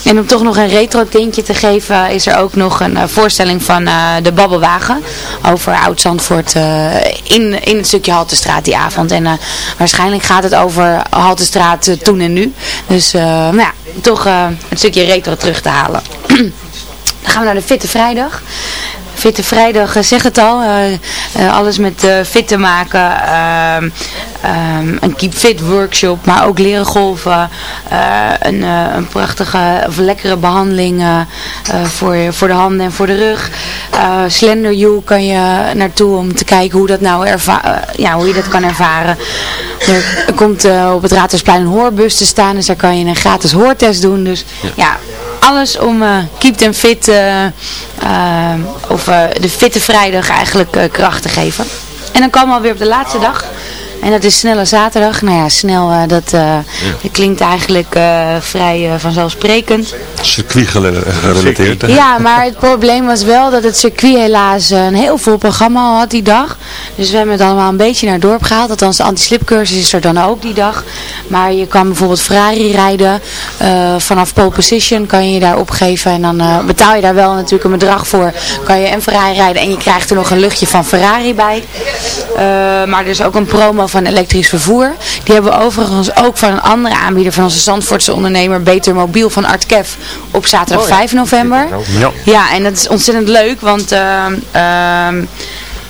En om toch nog een retro tintje te geven, is er ook nog een eh, voorstelling van eh, de Babbelwagen over Oud-Zandvoort eh, in, in het stukje Haltestraat die avond. En waarschijnlijk gaat het over Haltestraat toen en nu. Dus nou ja, toch een stukje retro terug te halen. Dan gaan we naar de Fitte Vrijdag. Fitte Vrijdag, uh, zeg het al, uh, uh, alles met fit te maken, ehm, um, een Keep Fit workshop, maar ook leren golven, een, een prachtige of lekkere behandeling voor, voor de handen en voor de rug. Slender You kan je naartoe om te kijken hoe, dat nou ja, hoe je dat kan ervaren. Er komt op het Raadhuisplein een hoorbus te staan, dus daar kan je een gratis hoortest doen. Dus ja, ja alles om uh, keep them fit uh, uh, of de fitte vrijdag eigenlijk kracht te geven. En dan komen we alweer op de laatste dag. En dat is snelle zaterdag. Nou ja, snel, uh, dat, uh, ja. dat, klinkt eigenlijk uh, vrij vanzelfsprekend. Circuit gerelateerd. Ja, maar het probleem was wel dat het circuit helaas een heel vol programma had die dag. Dus we hebben het allemaal een beetje naar het dorp gehaald. Althans, de anti-slipcursus is er dan ook die dag. Maar je kan bijvoorbeeld Ferrari rijden. vanaf pole position kan je je daar opgeven. En dan betaal je daar wel natuurlijk een bedrag voor. Kan je en Ferrari rijden en je krijgt er nog een luchtje van Ferrari bij. maar er is ook een promo van elektrisch vervoer. Die hebben we overigens ook van een andere aanbieder van onze Zandvoortse ondernemer Beter Mobiel van Artkev op zaterdag oh, ja. 5 november. Ja. en dat is ontzettend leuk, want uh, uh,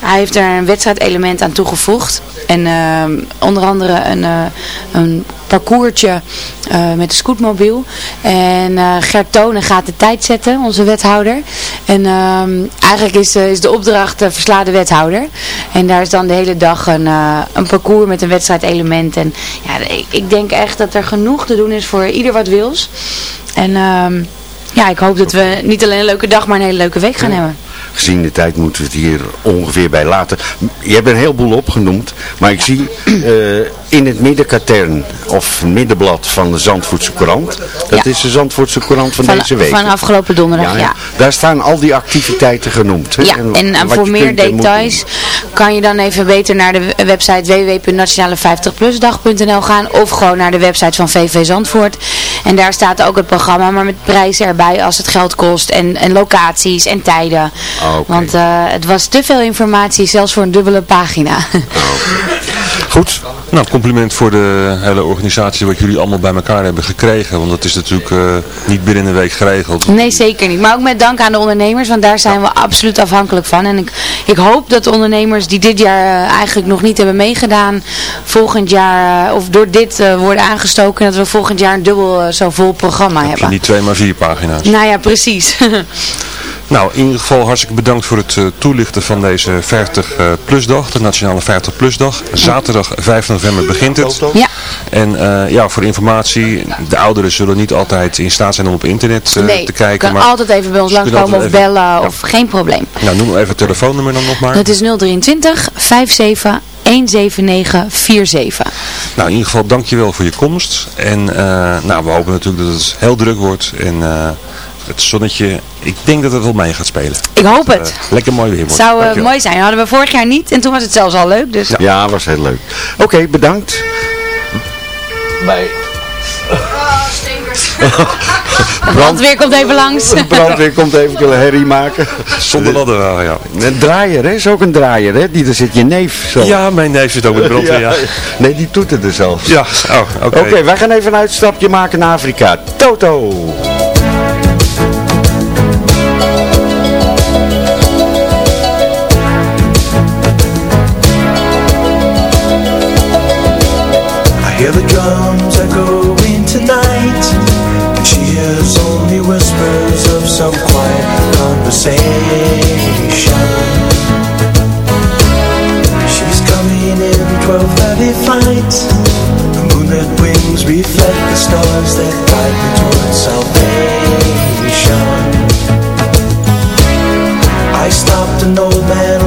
hij heeft er een wedstrijdelement aan toegevoegd. En uh, onder andere een, uh, een parcoursje uh, met de scootmobiel. En uh, Gert Tonen gaat de tijd zetten, onze wethouder. En uh, eigenlijk is, is de opdracht versla de wethouder. En daar is dan de hele dag een, een parcours met een wedstrijdelement. En ja, ik, ik denk echt dat er genoeg te doen is voor ieder wat wils. En ja, ik hoop dat we niet alleen een leuke dag, maar een hele leuke week gaan hebben gezien de tijd moeten we het hier ongeveer bij laten. Je hebt een heleboel opgenoemd, maar ik zie uh, in het middenkatern of middenblad van de Zandvoortse Courant, dat ja. is de Zandvoortse Courant van, van, deze week. Van afgelopen donderdag, ja, ja, Daar staan al die activiteiten genoemd. Ja, en, en, en voor meer details kan je dan even beter naar de website www.nationale50plusdag.nl gaan of gewoon naar de website van VV Zandvoort. En daar staat ook het programma, maar met prijzen erbij als het geld kost en, en locaties en tijden. Okay. Want uh, het was te veel informatie, zelfs voor een dubbele pagina. Goed, nou compliment voor de hele organisatie wat jullie allemaal bij elkaar hebben gekregen. Want dat is natuurlijk uh, niet binnen een week geregeld. Nee, zeker niet. Maar ook met dank aan de ondernemers, want daar zijn ja. we absoluut afhankelijk van. En ik, ik hoop dat de ondernemers die dit jaar uh, eigenlijk nog niet hebben meegedaan, volgend jaar, uh, of door dit worden aangestoken, dat we volgend jaar een dubbel zo vol programma Heb hebben. Je niet twee maar vier pagina's. Nou ja, precies. Nou, in ieder geval hartstikke bedankt voor het uh, toelichten van deze 50 uh, plus dag, de Nationale 50 plus dag. Zaterdag 5 november begint het. Ja. En uh, ja, voor informatie, de ouderen zullen niet altijd in staat zijn om op internet nee, te kijken. kan maar altijd even bij ons langskomen of bellen ja. of geen probleem. Nou, noem even het telefoonnummer dan nog maar. Dat is 023 57 17947. Nou, in ieder geval dankjewel voor je komst. En nou, we hopen natuurlijk dat het heel druk wordt en het zonnetje, ik denk dat het wel mee gaat spelen. Ik hoop het. Uh, lekker mooi weer wordt. Zou uh, mooi zijn. Dat hadden we vorig jaar niet en toen was het zelfs al leuk. Dus. Ja, ja was heel leuk. Oké, okay, bedankt. Bij. De brandweer komt even langs. De brandweer komt even herrie maken. Zonder ladder wel, ja. Een draaier, hè? is ook een draaier, hè? Die, daar zit je neef zo. Ja, mijn neef zit ook met brandweer, ja. ja. Nee, die er zelfs. Ja, oh, oké. Okay. Oké, okay, wij gaan even een uitstapje maken naar Afrika. Toto! Some quiet conversation. She's coming in 12.30 flight The moonlit wings reflect the stars that guide me towards salvation. I stopped an old man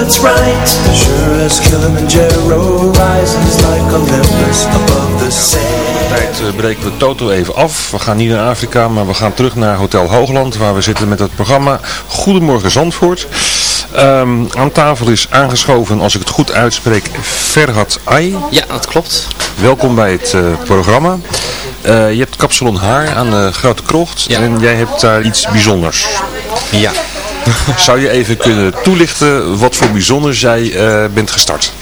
what's right, sure as Kilimanjaro rises like Olympus above the sea. Tijd eh, breken we Toto even af. We gaan niet naar Afrika, maar we gaan terug naar Hotel Hoogland, waar we zitten met het programma Goedemorgen Zandvoort. Ehm, aan tafel is aangeschoven, als ik het goed uitspreek, Ferhat Ay. Ja, dat klopt. Welkom bij het eh, programma. Eh, je hebt kapsalon haar aan de Grote Krocht en jij hebt daar iets bijzonders. Ja. Zou je even kunnen toelichten wat voor bijzonder jij eh, bent gestart?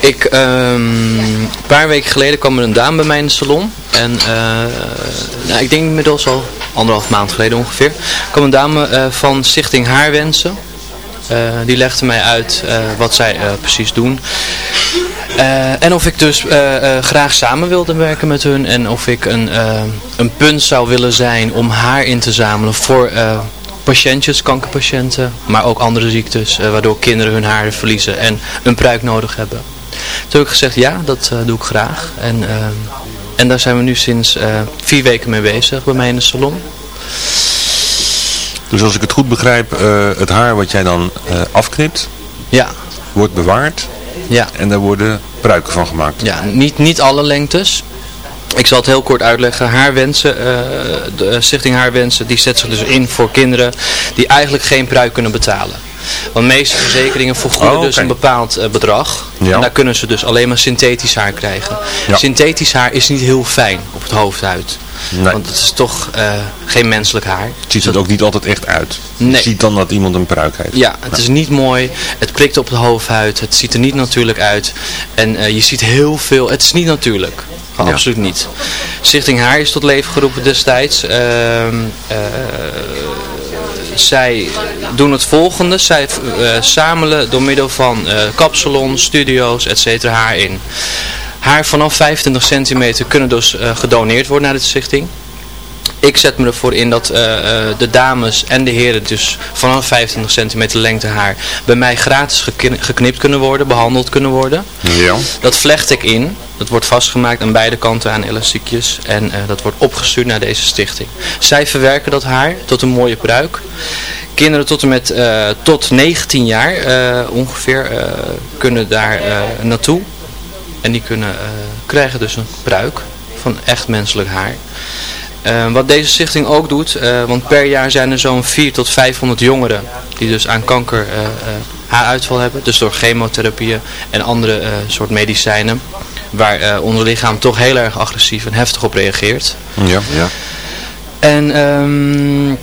Ik, ehm, een paar weken geleden kwam er een dame bij mij in de salon. En eh, nou, ik denk inmiddels al anderhalf maand geleden ongeveer. kwam een dame eh, van Stichting Haarwensen. Die legde mij uit wat zij precies doen. En of ik dus graag samen wilde werken met hun. En of ik een, een punt zou willen zijn om haar in te zamelen voor patiëntjes, kankerpatiënten. Maar ook andere ziektes eh, waardoor kinderen hun haar verliezen en een pruik nodig hebben. Toen heb ik gezegd ja, dat eh, doe ik graag. En, eh, en daar zijn we nu sinds vier weken mee bezig bij mij in de salon. Dus als ik het goed begrijp, het haar wat jij dan afknipt, ja. wordt bewaard ja. en daar worden pruiken van gemaakt. Ja, niet, niet alle lengtes. Ik zal het heel kort uitleggen. Haarwensen, eh, de Stichting Haarwensen, die zet zich dus in voor kinderen die eigenlijk geen pruik kunnen betalen. Want de meeste verzekeringen vergoeden Oh, dus een bepaald eh, bedrag. Ja. En daar kunnen ze dus alleen maar synthetisch haar krijgen. Ja. Synthetisch haar is niet heel fijn op het Want het is toch eh, geen menselijk haar. Het ziet er ook niet altijd echt uit. Je ziet dan dat iemand een pruik heeft. Ja, het is niet mooi. Het prikt op de hoofdhuid. Het ziet er niet natuurlijk uit. En eh, je ziet heel veel. Het is niet natuurlijk. Ja. Absoluut niet. Stichting Haar is tot leven geroepen destijds. Ehm, eh, zij doen het volgende. Zij zamelen door middel van kapsalons, studio's, etc. haar in. Haar vanaf 25 centimeter kunnen dus eh, gedoneerd worden naar de stichting. Ik zet me ervoor in dat eh, eh, de dames en de heren dus vanaf 25 centimeter lengte haar bij mij gratis gekni- geknipt kunnen worden, behandeld kunnen worden. Ja. Dat vlecht ik in. Dat wordt vastgemaakt aan beide kanten aan elastiekjes. En dat wordt opgestuurd naar deze stichting. Zij verwerken dat haar tot een mooie pruik. Kinderen tot en met tot 19 jaar ongeveer kunnen daar naartoe. En die kunnen, eh, krijgen dus een pruik van echt menselijk haar. Eh, wat deze stichting ook doet, eh, want per jaar zijn er zo'n 4 tot 500 jongeren die dus aan kanker haaruitval hebben. Dus door chemotherapieën en andere soort medicijnen. Waar ons lichaam toch heel erg agressief en heftig op reageert. Ja. ja. En ehm,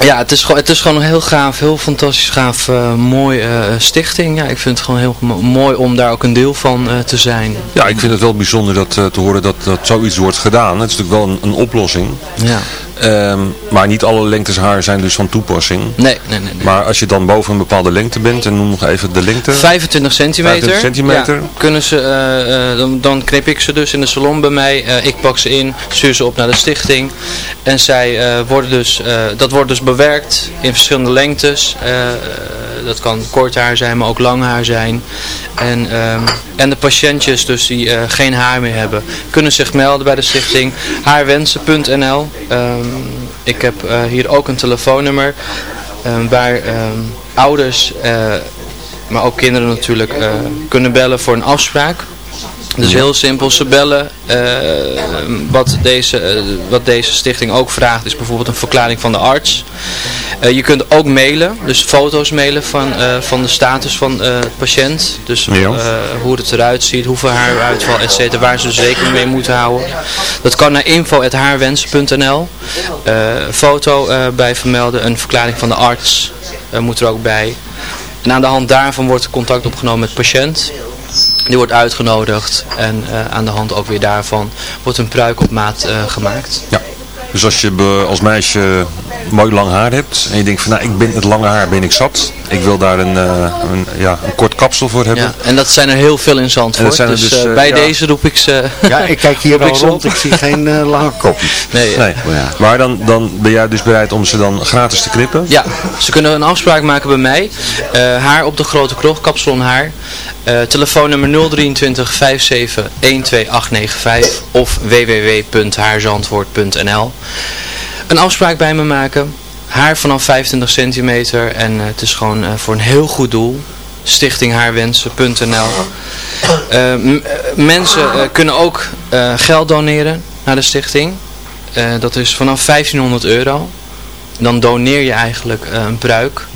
ja, het is, gewoon, het is gewoon een heel gaaf, heel fantastisch gaaf, eh, mooi eh, stichting. Ja, ik vind het gewoon heel mo- mooi om daar ook een deel van eh, te zijn. Ja, ik vind het wel bijzonder dat, te horen dat, dat zoiets wordt gedaan. Het is natuurlijk wel een, een oplossing. Ja. Ehm, maar niet alle lengtes haar zijn dus van toepassing. Nee, nee, nee. nee. Maar als je dan boven een bepaalde lengte bent, en noem nog even de lengte. 25 centimeter. 25 centimeter. Ja, kunnen ze, eh, eh, dan, dan knip ik ze dus in de salon bij mij. Eh, ik pak ze in, stuur ze op naar de stichting. En zij worden dus, dat wordt dus bewerkt in verschillende lengtes. Dat kan kort haar zijn, maar ook lang haar zijn. En, ehm, en de patiëntjes dus die geen haar meer hebben, kunnen zich melden bij de stichting haarwensen.nl. Ehm, ik heb eh, hier ook een telefoonnummer ehm, waar ehm, ouders, eh, maar ook kinderen natuurlijk, eh, kunnen bellen voor een afspraak. Dus heel simpel, ze bellen. wat, deze, wat deze stichting ook vraagt is bijvoorbeeld een verklaring van de arts. Eh, je kunt ook mailen, dus foto's mailen van, eh, van de status van eh, de patiënt. Dus Ja. hoe het eruit ziet, hoeveel haaruitval, et cetera, waar ze rekening mee moeten houden. Dat kan naar info.haarwensen.nl. Foto bij vermelden, een verklaring van de arts moet er ook bij. En aan de hand daarvan wordt contact opgenomen met de patiënt. Die wordt uitgenodigd en aan de hand ook weer daarvan wordt een pruik op maat gemaakt. Ja. Dus als je als meisje mooi lang haar hebt en je denkt van nou ik ben het lange haar ben ik zat. Ik wil daar een, eh, een, ja, een kort kapsel voor hebben. Ja, en dat zijn er heel veel in Zandvoort. dat zijn er dus dus, eh, eh, bij ja. deze roep ik ze. Ja, ik kijk hier ook rond. Ik zie geen eh, lange kopjes. Nee, Nee. Maar dan, dan ben jij dus bereid om ze dan gratis te knippen? Ja, ze kunnen een afspraak maken bij mij. Eh, haar op de grote kroeg, kapsalon haar. Eh, telefoonnummer 023 57 12895 of www.haarzandvoort.nl Een afspraak bij me maken. Haar vanaf 25 centimeter en eh, het is gewoon eh, voor een heel goed doel. Stichtinghaarwensen.nl m- eh, Mensen kunnen ook geld doneren naar de stichting. Dat is vanaf 1500 euro dan doneer je eigenlijk een pruik.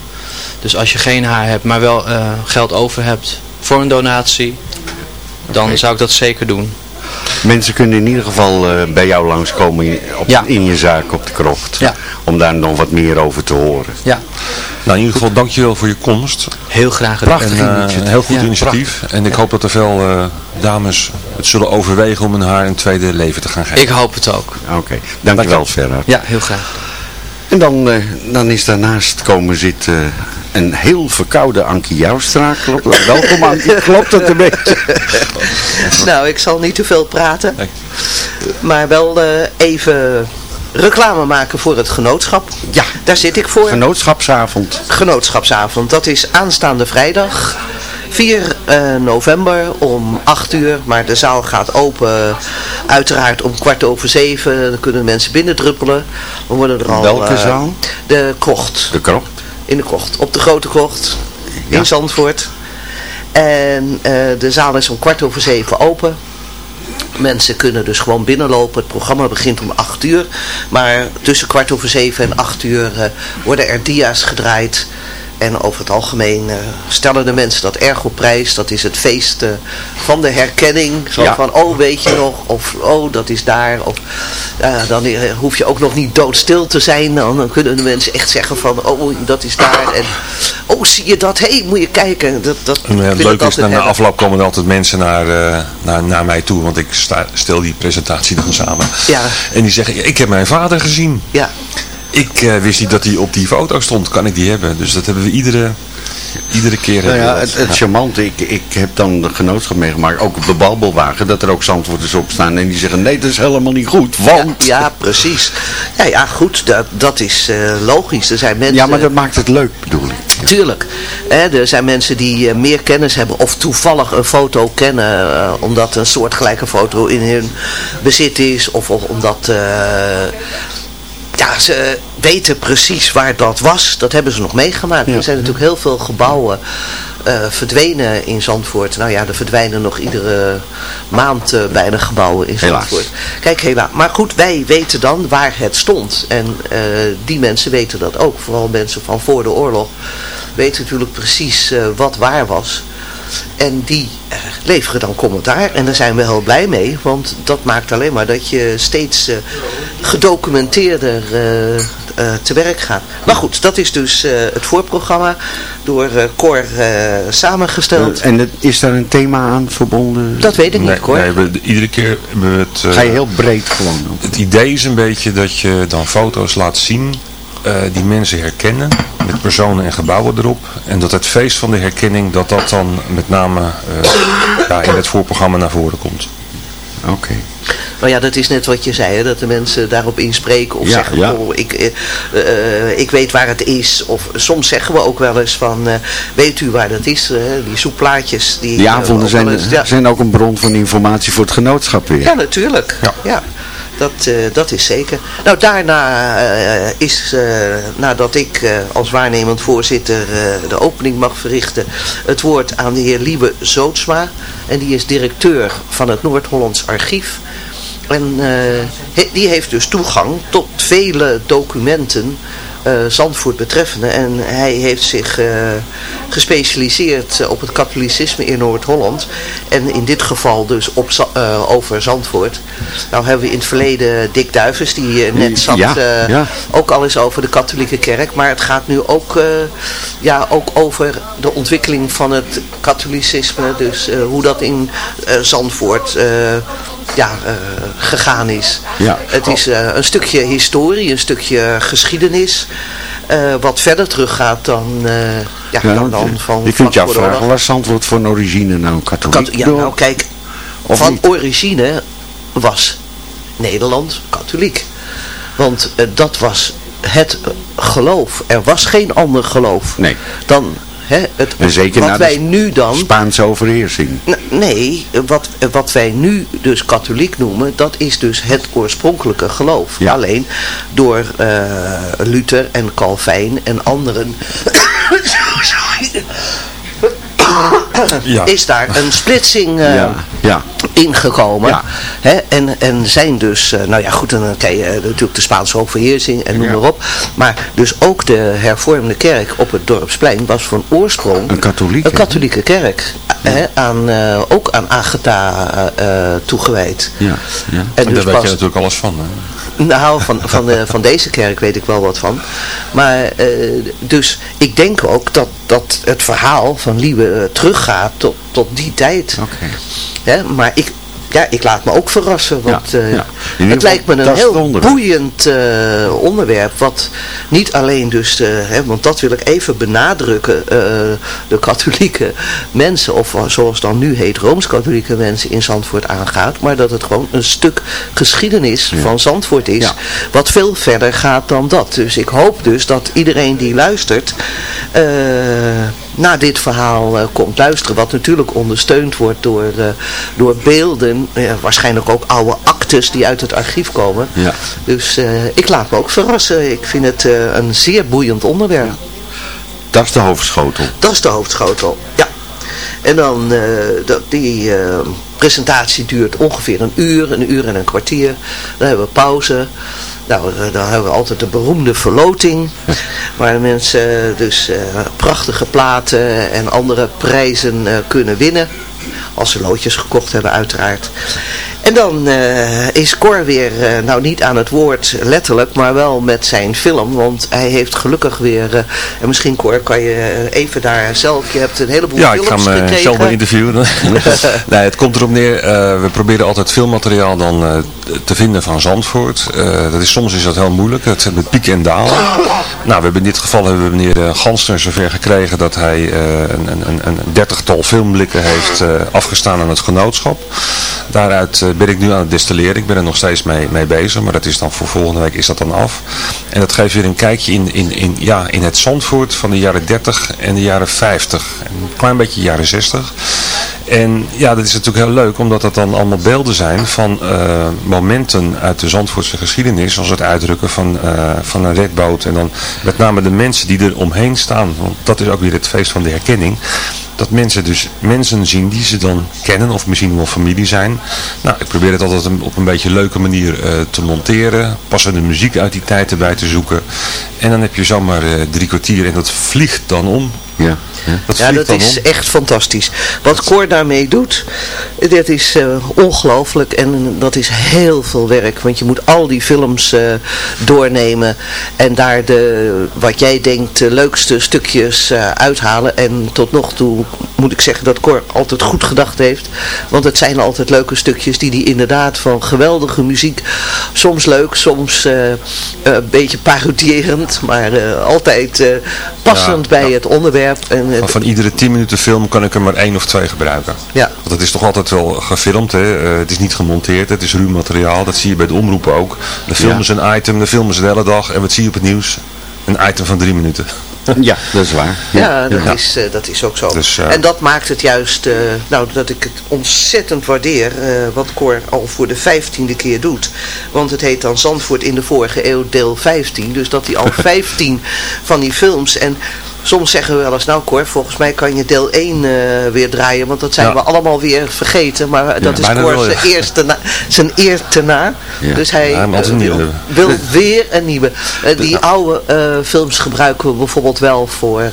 Dus als je geen haar hebt, maar wel geld over hebt voor een donatie, dan zou ik dat zeker doen. Mensen kunnen in ieder geval eh, bij jou langskomen in, op, Ja. in je zaak op de krocht. Ja. Om daar nog wat meer over te horen. Ja. Nou, in ieder geval dankjewel voor je komst. Heel graag gedaan. En, eh, Een heel goed initiatief. En ik hoop dat er veel eh, dames het zullen overwegen om hun haar een tweede leven te gaan geven. Ik hoop het ook. Oké, dankjewel Ferrat. Ja, heel graag. En dan, eh, dan is daarnaast komen zitten een heel verkoude Ankie Joustra. Klopt, welkom Ankie, klopt dat een beetje? Nou, ik zal niet te veel praten. Maar wel eh, even reclame maken voor het genootschap. Ja. Daar zit ik voor. Genootschapsavond. Genootschapsavond. Dat is aanstaande vrijdag. 4 eh, november om 8 uur. Maar de zaal gaat open uiteraard om kwart over zeven. Dan kunnen mensen binnendruppelen. We worden er al... Welke eh, zaal? De krocht. De krocht. In de krocht. Op de grote krocht. Ja. In Zandvoort. En eh, de zaal is om kwart over zeven open. Mensen kunnen dus gewoon binnenlopen. Het programma begint om 8 uur. Maar tussen kwart over zeven en 8 uur eh, worden er dia's gedraaid. En over het algemeen eh, stellen de mensen dat erg op prijs. Dat is het feest eh, van de herkenning. Zo Ja. van, oh weet je nog? Of, oh dat is daar. Of, ja, dan eh, hoef je ook nog niet doodstil te zijn. Dan, kunnen de mensen echt zeggen van, oh dat is daar. En, oh zie je dat? Hé, hey, moet je kijken. Dat, dat, ik het leuke is, na, na afloop komen er altijd mensen naar, naar, naar mij toe, want ik sta, stel die presentatie dan samen. Ja. En die zeggen, ik heb mijn vader gezien. Ja. Ik eh, wist niet dat hij op die foto stond, kan ik die hebben? Dus dat hebben we iedere, iedere keer. Nou ja, het, het charmante, ik, ik heb dan de genootschap meegemaakt, ook op de babbelwagen, dat er ook zandwoorders op staan en die zeggen, nee, dat is helemaal niet goed, want... Ja, ja, precies. Ja, ja goed, dat, dat is eh, logisch. Er zijn mensen... Ja, maar dat maakt het leuk, bedoel ik. Tuurlijk. Hè, er zijn mensen die eh, meer kennis hebben of toevallig een foto kennen omdat een soortgelijke foto in hun bezit is of, of omdat eh, ja, ze weten precies waar dat was. Dat hebben ze nog meegemaakt. Er zijn natuurlijk heel veel gebouwen eh, verdwenen in Zandvoort. Nou ja, er verdwijnen nog iedere maand eh, bijna gebouwen in Helaas. Zandvoort. Kijk, helaas. Maar goed, wij weten dan waar het stond. En eh, die mensen weten dat ook. Vooral mensen van voor de oorlog weten natuurlijk precies wat waar was. En die leveren dan commentaar. En daar zijn we heel blij mee. Want dat maakt alleen maar dat je steeds gedocumenteerder eh, eh, te werk gaat. Maar goed, dat is dus eh, het voorprogramma door eh, Cor eh, samengesteld. En het, is daar een thema aan verbonden? Dat weet ik niet, Nee, Cor. nee, we, iedere keer hebben we het... eh, Ga je heel breed gewoon doen? Het idee is een beetje dat je dan foto's laat zien eh, die mensen herkennen. Met personen en gebouwen erop. En dat het feest van de herkenning, dat dat dan met name eh, ja, in het voorprogramma naar voren komt. Oké. Nou ja, dat is net wat je zei, hè, dat de mensen daarop inspreken of Ja, zeggen, ja. oh, ik, eh, eh, ik weet waar het is. Of soms zeggen we ook wel eens van, eh, weet u waar dat is? die zoekplaatjes. Die, Die avonden zijn, wel eens- ja. zijn ook een bron van informatie voor het genootschap weer. Ja, natuurlijk. Ja. Dat, eh, dat is zeker. Nou, daarna eh, is, eh, nadat ik als waarnemend voorzitter de opening mag verrichten, het woord aan de heer Liebe Zootsma. En die is directeur van het Noord-Hollands Archief. En die heeft dus toegang tot vele documenten Zandvoort betreffende. En hij heeft zich eh, gespecialiseerd eh, op het katholicisme in Noord-Holland. En in dit geval dus op, eh, over Zandvoort. Nou hebben we in het verleden Dick Duivens, die eh, net zat, Ja, eh, ja. ook al eens over de katholieke kerk. Maar het gaat nu ook, eh, ja, ook over de ontwikkeling van het katholicisme. Dus eh, hoe dat in eh, Zandvoort... ja, eh, gegaan is. Ja. Het is eh, een stukje historie, een stukje geschiedenis. eh, wat verder teruggaat dan, eh, ja, Ja, dan, dan van ik vind voor vraag, oorlog. was Zandvoort van origine nou katholiek? Kat- ja, nou kijk, Of van niet? origine was Nederland katholiek. Want dat was het geloof. Er was geen ander geloof Nee. dan hè, het, En zeker wat wij nu dan... Spaanse overheersing. Nee, wat, wat wij nu dus katholiek noemen, dat is dus het oorspronkelijke geloof. Ja. Alleen door eh, Luther en Calvijn en anderen Ja. is daar een splitsing eh, ja, ja. ingekomen. Hè? En, en zijn dus, eh, nou ja goed, en dan krijg je eh, natuurlijk de Spaanse overheersing en noem maar op. Maar dus ook de hervormde kerk op het Dorpsplein was van oorsprong Een katholiek. een katholieke kerk. Hè? Aan, ook aan Agatha toegewijd. Ja, ja. En En dus daar weet je natuurlijk alles van. Hè? Nou, van, van, de, van deze kerk weet ik wel wat van. Maar eh, dus ik denk ook dat, dat het verhaal van Liebe eh, teruggaat tot, tot die tijd. Oké. Hè? Maar ik, ja, ik laat me ook verrassen. Want Ja, eh, ja. Het lijkt me een heel onderwerp. boeiend eh, onderwerp. Wat niet alleen dus, eh, hè, want dat wil ik even benadrukken. de katholieke mensen, of zoals dan nu heet, Rooms-katholieke mensen in Zandvoort aangaat. Maar dat het gewoon een stuk geschiedenis van Zandvoort is. Wat veel verder gaat dan dat. Dus ik hoop dus dat iedereen die luistert naar dit verhaal eh, komt luisteren. Wat natuurlijk ondersteund wordt door, eh, door beelden. eh, waarschijnlijk ook oude actes die uit het archief komen. Ja. Dus ik laat me ook verrassen. Ik vind het een zeer boeiend onderwerp. Dat is de hoofdschotel. Dat is de hoofdschotel, ja. En dan, dat, die presentatie duurt ongeveer een uur, een uur en een kwartier. Dan hebben we pauze. Nou, dan hebben we altijd de beroemde verloting. Waar de mensen dus eh, prachtige platen en andere prijzen eh, kunnen winnen. Als ze loodjes gekocht hebben uiteraard. En dan eh, is Cor weer, eh, nou niet aan het woord letterlijk, maar wel met zijn film. Want hij heeft gelukkig weer, eh, en misschien Cor kan je even daar zelf, je hebt een heleboel Ja, ik films ga gekregen. mezelf wel interviewen. nee, het komt erop neer, we proberen altijd filmmateriaal dan te vinden van Zandvoort. Dat is, soms is dat heel moeilijk, het zit met pieken en dalen. Nou, we hebben in dit geval hebben we meneer Gansner zover gekregen dat hij een, een, een, een dertigtal filmblikken heeft afgestaan aan het genootschap. Daaruit ben ik nu aan het destilleren. Ik ben er nog steeds mee, mee bezig, maar dat is dan voor volgende week is dat dan af. En dat geeft weer een kijkje in, in, in, ja, in het Zandvoort van de jaren 30 en de jaren 50. En een klein beetje jaren 60. En ja, dat is natuurlijk heel leuk, omdat dat dan allemaal beelden zijn van uh, momenten uit de Zandvoortse geschiedenis. Zoals het uitdrukken van, uh, van een redboot. En dan met name de mensen die er omheen staan. Want dat is ook weer het feest van de herkenning. Dat mensen dus mensen zien die ze dan kennen of misschien wel familie zijn. Nou, ik probeer het altijd op een beetje leuke manier uh, te monteren. Passende muziek uit die tijd erbij te zoeken. En dan heb je zomaar drie kwartier en dat vliegt dan om. Ja, ja. Dat, ja, dat is om. echt fantastisch. Wat Cor daarmee doet, dat is uh, ongelooflijk en dat is heel veel werk. Want je moet al die films uh, doornemen en daar de, wat jij denkt, de leukste stukjes uh, uithalen. En tot nog toe moet ik zeggen dat Cor altijd goed gedacht heeft. Want het zijn altijd leuke stukjes die hij inderdaad van geweldige muziek, soms leuk, soms een beetje parodierend, maar altijd passend ja, bij ja. het onderwerp. En het... Van iedere 10 minuten film kan ik er maar één of twee gebruiken. Ja. Want het is toch altijd wel gefilmd. Hè? Uh, het is niet gemonteerd. Het is ruw materiaal. Dat zie je bij de omroepen ook. De film is een item. De film is de hele dag. En wat zie je op het nieuws? Een item van drie minuten. Ja, dat is waar. Ja, ja dat, ja. Is, uh, dat is ook zo. Dus, uh, en dat maakt het juist, uh, nou dat ik het ontzettend waardeer, wat Cor al voor de vijftiende keer doet. Want het heet dan Zandvoort in de vorige eeuw deel 15. Dus dat hij al 15 van die films en soms zeggen we wel eens, nou Cor, volgens mij kan je deel 1 uh, weer draaien, want dat zijn ja. we allemaal weer vergeten. Maar ja, dat is Cor zijn, eerste na, zijn eer te na. Ja. Dus hij uh, wil, weer een nieuwe. Uh, die oude films gebruiken we bijvoorbeeld wel voor,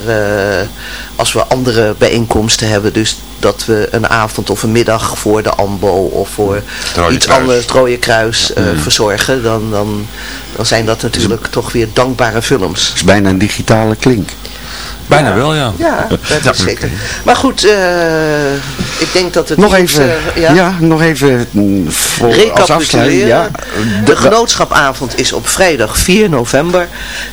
als we andere bijeenkomsten hebben. Dus dat we een avond of een middag voor de AMBO of voor iets anders, het Rode Kruis, mm. verzorgen. Dan, dan, dan zijn dat natuurlijk toch weer dankbare films. Het is bijna een digitale klink. Bijna wel, ja. Ja, dat is zeker. Maar goed, uh, Ik denk dat het Nog even, eh, ja. ja. nog even mm, voor, als afsluiting. Ja. De genootschapavond is op vrijdag 4 november.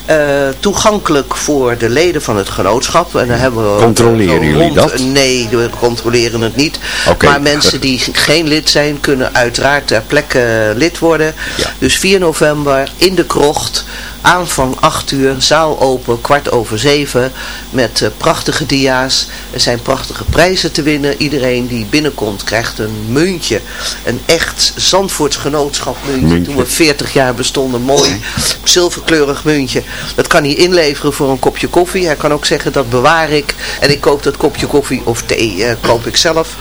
eh, toegankelijk voor de leden van het genootschap. En dan hebben we Controleren rond- jullie dat? Nee, we controleren het niet. Maar mensen die geen lid zijn, kunnen uiteraard ter plekke lid worden. Dus 4 november in de krocht. Aanvang 8 uur, zaal open, kwart over 7. Met eh, prachtige dia's. Er zijn prachtige prijzen te winnen. Iedereen die binnenkomt krijgt een muntje. Een echt Zandvoorts genootschap muntje. Muntje. Toen we 40 jaar bestonden. Mooi zilverkleurig muntje. Dat kan hij inleveren voor een kopje koffie. Hij kan ook zeggen dat bewaar ik. En ik koop dat kopje koffie of thee eh, koop ik zelf.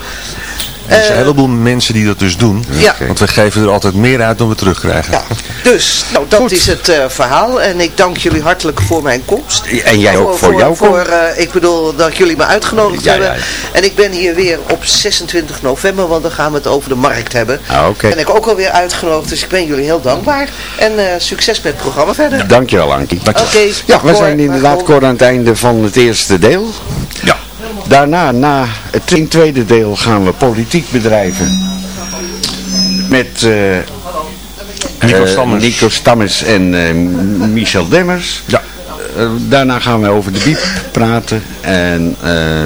Er zijn een Eh, heleboel mensen die dat dus doen. Ja. Want we geven er altijd meer uit dan we terugkrijgen. Dus, nou dat is het eh, verhaal. En ik dank jullie hartelijk voor mijn komst. En jij ook voor jouw voor, komst. eh, Ik bedoel dat jullie me uitgenodigd Ja, hebben. ja, ja. En ik ben hier weer op 26 november, want dan gaan we het over de markt hebben. Ah, oké. Ben ik ook alweer uitgenodigd, dus ik ben jullie heel dankbaar. En eh, succes met het programma verder. Dankjewel, Ankie. Oké, Ja, dag, we zijn inderdaad kort aan het einde van het eerste deel. Ja. Daarna, na het tweede deel, gaan we politiek bedrijven. Met eh, Nico eh, Stammers. Nico Stammers en eh, Michel Demmers. Ja. Daarna gaan we over de biep praten. En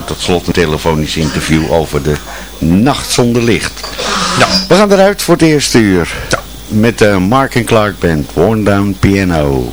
tot slot een telefonisch interview over de nacht zonder licht. Ja. We gaan eruit voor het eerste uur. Met de Mark Clark Band, Worn Down Piano.